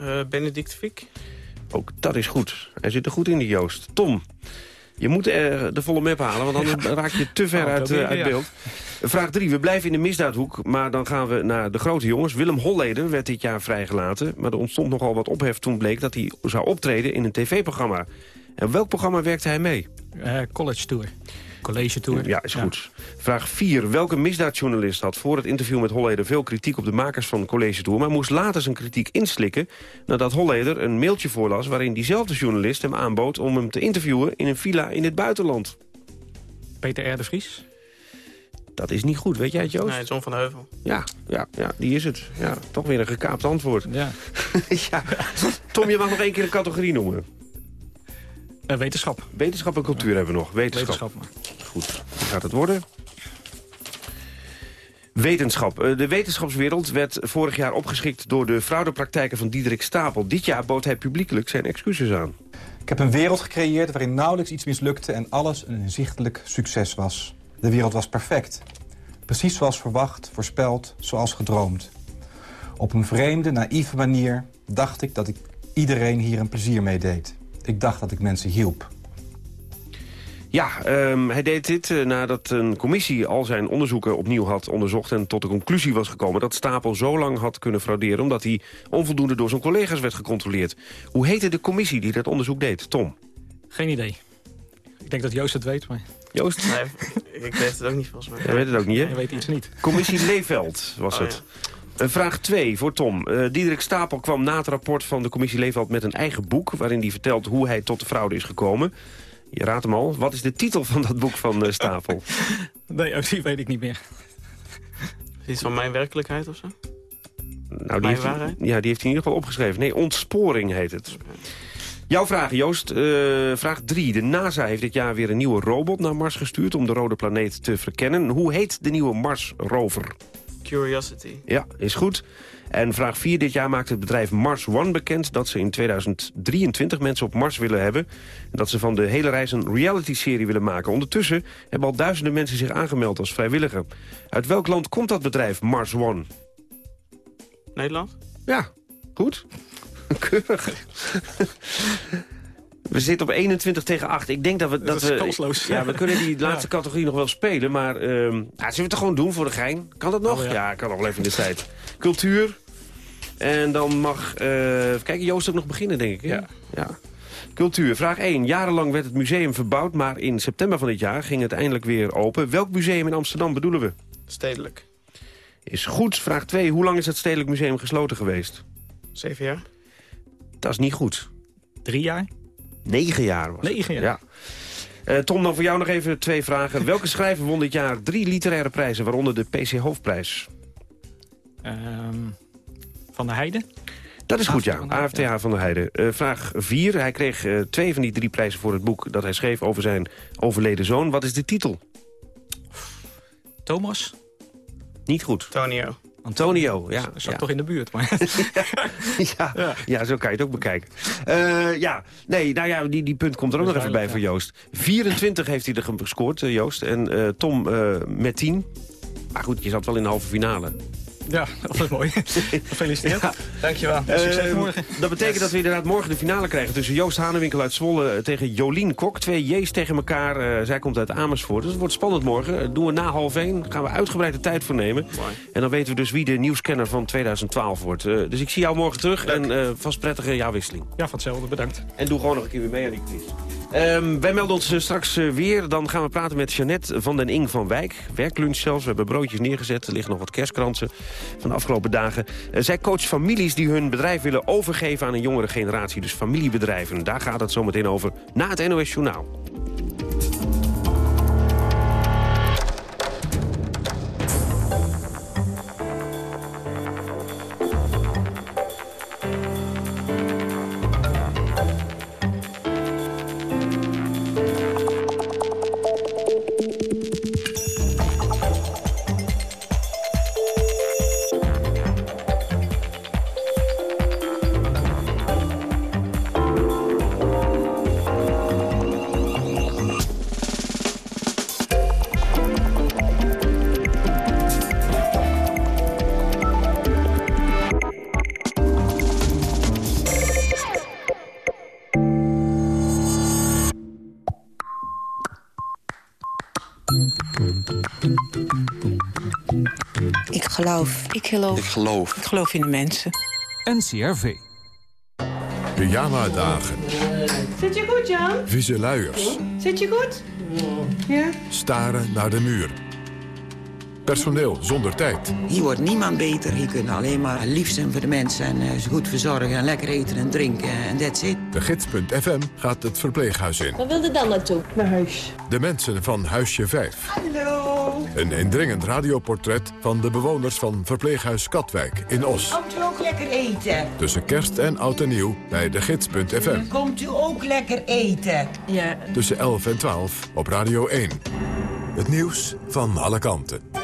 Speaker 22: Uh, Benedict Fiek.
Speaker 10: Ook dat is goed. Hij zit er goed in, die Joost. Tom. Je moet uh, de volle map halen, want anders ja. raak je te ver oh, uit, uh, uit beeld. Ja. Vraag 3. We blijven in de misdaadhoek, maar dan gaan we naar de grote jongens. Willem Holleder werd dit jaar vrijgelaten, maar er ontstond nogal wat ophef toen bleek dat hij zou optreden in een tv-programma. En welk programma werkte hij mee?
Speaker 15: Uh, college Tour. College Tour.
Speaker 10: Ja, is goed. Vraag 4. Welke misdaadjournalist had voor het interview met Holleder veel kritiek op de makers van College Tour... maar moest later zijn kritiek inslikken nadat Holleder een mailtje voorlas... waarin diezelfde journalist hem aanbood om hem te interviewen in een villa in het buitenland?
Speaker 15: Peter R. de Vries?
Speaker 10: Dat is niet goed, weet jij het, Joost?
Speaker 22: Nee, John van Heuvel.
Speaker 10: Ja, ja, ja, die is het. Ja, toch weer een gekaapt antwoord.
Speaker 15: Ja.
Speaker 10: ja. Tom, je mag nog één keer een categorie noemen.
Speaker 15: Uh, wetenschap.
Speaker 10: Wetenschap en cultuur hebben we nog. Wetenschap.
Speaker 15: wetenschap
Speaker 10: Goed, dan gaat het worden. Wetenschap. Eh, De wetenschapswereld werd vorig jaar opgeschikt door de fraudepraktijken van Diederik Stapel. Dit jaar bood hij publiekelijk zijn excuses aan.
Speaker 31: Ik heb een wereld gecreëerd waarin nauwelijks iets mislukte... en alles een inzichtelijk succes was. De wereld was perfect. Precies zoals verwacht, voorspeld, zoals gedroomd. Op een vreemde, naïeve manier dacht ik dat ik iedereen hier een plezier mee deed. Ik dacht dat ik mensen hielp.
Speaker 10: Ja, ehm, hij deed dit eh, nadat een commissie al zijn onderzoeken opnieuw had onderzocht... en tot de conclusie was gekomen dat Stapel zo lang had kunnen frauderen... omdat hij onvoldoende door zijn collega's werd gecontroleerd. Hoe heette de commissie die dat onderzoek deed? Tom?
Speaker 15: Geen idee. Ik denk dat Joost het weet, maar...
Speaker 10: Joost?
Speaker 22: Nee, ik weet het ook niet volgens mij.
Speaker 10: Jij weet het ook niet, hè?
Speaker 15: Je weet iets niet.
Speaker 10: Commissie Leefveld was
Speaker 22: Oh,
Speaker 10: het. Eh, Vraag 2 voor Tom. Eh Diederik Stapel kwam na het rapport van de commissie Leefveld met een eigen boek... waarin hij vertelt hoe hij tot de fraude is gekomen. Je raadt hem al. Wat is de titel van dat boek van eh, Stapel?
Speaker 15: Nee, ook die weet ik niet meer.
Speaker 22: Iets van mijn werkelijkheid of zo?
Speaker 10: Nou, die
Speaker 22: Mijn
Speaker 10: heeft, hij-
Speaker 22: waarheid?
Speaker 10: ja, die heeft hij in ieder geval opgeschreven. Nee, ontsporing heet het. Jouw vraag, Joost. Eh, vraag 3. De NASA heeft dit jaar weer een nieuwe robot naar Mars gestuurd... om de rode planeet te verkennen. Hoe heet de nieuwe Mars-rover?
Speaker 22: Curiosity.
Speaker 10: Ja, is goed. En vraag 4. Dit jaar maakt het bedrijf Mars One bekend... dat ze in 2023 mensen op Mars willen hebben. En dat ze van de hele reis een reality-serie willen maken. Ondertussen hebben al duizenden mensen zich aangemeld als vrijwilliger. Uit welk land komt dat bedrijf Mars One?
Speaker 22: Nederland?
Speaker 10: Ja, goed. Keurig. We zitten op 21 tegen 8. Ik denk dat we...
Speaker 15: Dat is
Speaker 10: we
Speaker 15: kansloos.
Speaker 10: Ja, we kunnen die laatste categorie nog wel spelen. Maar ehm ja, zullen we het gewoon doen voor de gein? Kan dat nog?
Speaker 15: Oh,
Speaker 10: ja.
Speaker 15: ja.
Speaker 10: kan nog wel even in de tijd. Cultuur. En dan mag... eh even kijken, Joost ook nog beginnen, denk ik. hè?
Speaker 15: Ja.
Speaker 10: ja. Cultuur. Vraag 1. Jarenlang werd het museum verbouwd, maar in september van dit jaar ging het eindelijk weer open. Welk museum in Amsterdam bedoelen we?
Speaker 22: Stedelijk.
Speaker 10: Is goed. Vraag 2. Hoe lang is het Stedelijk Museum gesloten geweest?
Speaker 22: Zeven jaar?
Speaker 10: Dat is niet goed.
Speaker 15: Drie jaar?
Speaker 10: Negen jaar was.
Speaker 15: Negen jaar.
Speaker 10: Ja. Eh, Tom, dan voor jou nog even twee vragen. Welke schrijver won dit jaar drie literaire prijzen, waaronder de PC Hoofdprijs?
Speaker 15: Ehm, van de Heide?
Speaker 10: Dat is goed, ja.
Speaker 15: der
Speaker 10: AFTH van der Heijden. Eh, vraag 4. Hij kreeg eh, twee van die drie prijzen voor het boek dat hij schreef over zijn overleden zoon. Wat is de titel?
Speaker 15: Thomas?
Speaker 10: Niet goed.
Speaker 22: Tonio.
Speaker 10: Antonio, ja.
Speaker 15: Zat
Speaker 10: ja.
Speaker 15: toch in de buurt, maar...
Speaker 10: ja, ja. zo kan je het ook bekijken. Eh, ja, nee, nou ja, die, die punt komt er ook nog even bij voor Joost. 24 heeft hij er gescoord, eh, Joost. En eh, Tom met 10. Maar goed, je zat wel in de halve finale.
Speaker 15: Ja, dat is mooi. Gefeliciteerd. Dankjewel. Succes
Speaker 10: Eh,
Speaker 15: morgen.
Speaker 10: Dat betekent dat we inderdaad morgen de finale krijgen... tussen Joost Hanewinkel uit Zwolle eh, tegen Jolien Kok. Twee J's tegen elkaar. Eh, zij komt uit Amersfoort. Dus het wordt spannend morgen. Dat doen we na half één. gaan we uitgebreid de tijd voor nemen. En dan weten we dus wie de nieuwscanner van 2012 wordt. Dus ik zie jou morgen terug. En vast prettige jaarwisseling.
Speaker 15: Ja, van hetzelfde. Bedankt.
Speaker 10: En doe gewoon nog een keer weer mee aan die quiz. Ehm, wij melden ons eh, straks eh, weer. Dan gaan we praten met Jeannette van den Ing van Wijk. Werklunch zelfs. We hebben broodjes neergezet. Er liggen nog wat kerstkransen van de afgelopen dagen. Eh, zij coacht families die hun bedrijf willen overgeven aan een jongere generatie. Dus familiebedrijven. Daar gaat het zo meteen over na het NOS Journaal.
Speaker 32: Geloof. Ik geloof. Ik geloof. Ik geloof in de mensen.
Speaker 33: NCRV.
Speaker 1: Pyjama-dagen,
Speaker 34: Zit je goed, Jan?
Speaker 1: vieze luiers,
Speaker 34: Zit je goed? Ja?
Speaker 1: staren naar de muur. Personeel zonder tijd.
Speaker 32: Hier wordt niemand beter. Hier kunnen alleen maar lief zijn voor de mensen. En eh, ze goed verzorgen en lekker eten en drinken. En that's it.
Speaker 1: De gids.fm gaat het verpleeghuis in.
Speaker 34: Waar wilde dan naartoe? Naar huis.
Speaker 1: De mensen van Huisje 5.
Speaker 34: Hallo.
Speaker 1: Een indringend radioportret van de bewoners van verpleeghuis Katwijk in Os.
Speaker 34: Komt u ook lekker eten?
Speaker 1: Tussen kerst en oud en nieuw bij de gids.fm.
Speaker 34: Komt u ook lekker eten? Ja.
Speaker 1: Tussen 11 en 12 op Radio 1. Het nieuws van alle kanten.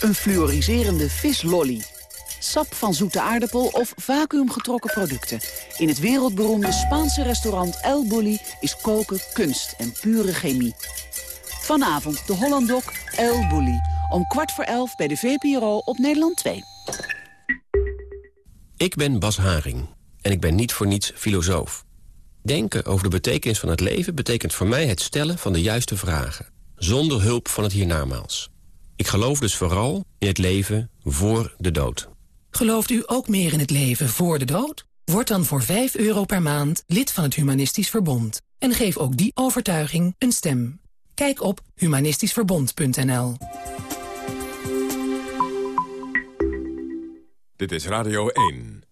Speaker 35: Een fluoriserende vislolly. Sap van zoete aardappel of vacuümgetrokken producten. In het wereldberoemde Spaanse restaurant El Bulli is koken kunst en pure chemie. Vanavond de Hollandok El Bulli. Om kwart voor elf bij de VPRO op Nederland 2.
Speaker 36: Ik ben Bas Haring en ik ben niet voor niets filosoof. Denken over de betekenis van het leven betekent voor mij het stellen van de juiste vragen. Zonder hulp van het hiernamaals. Ik geloof dus vooral in het leven voor de dood.
Speaker 37: Gelooft u ook meer in het leven voor de dood? Word dan voor 5 euro per maand lid van het Humanistisch Verbond. En geef ook die overtuiging een stem. Kijk op humanistischverbond.nl
Speaker 1: Dit is Radio 1.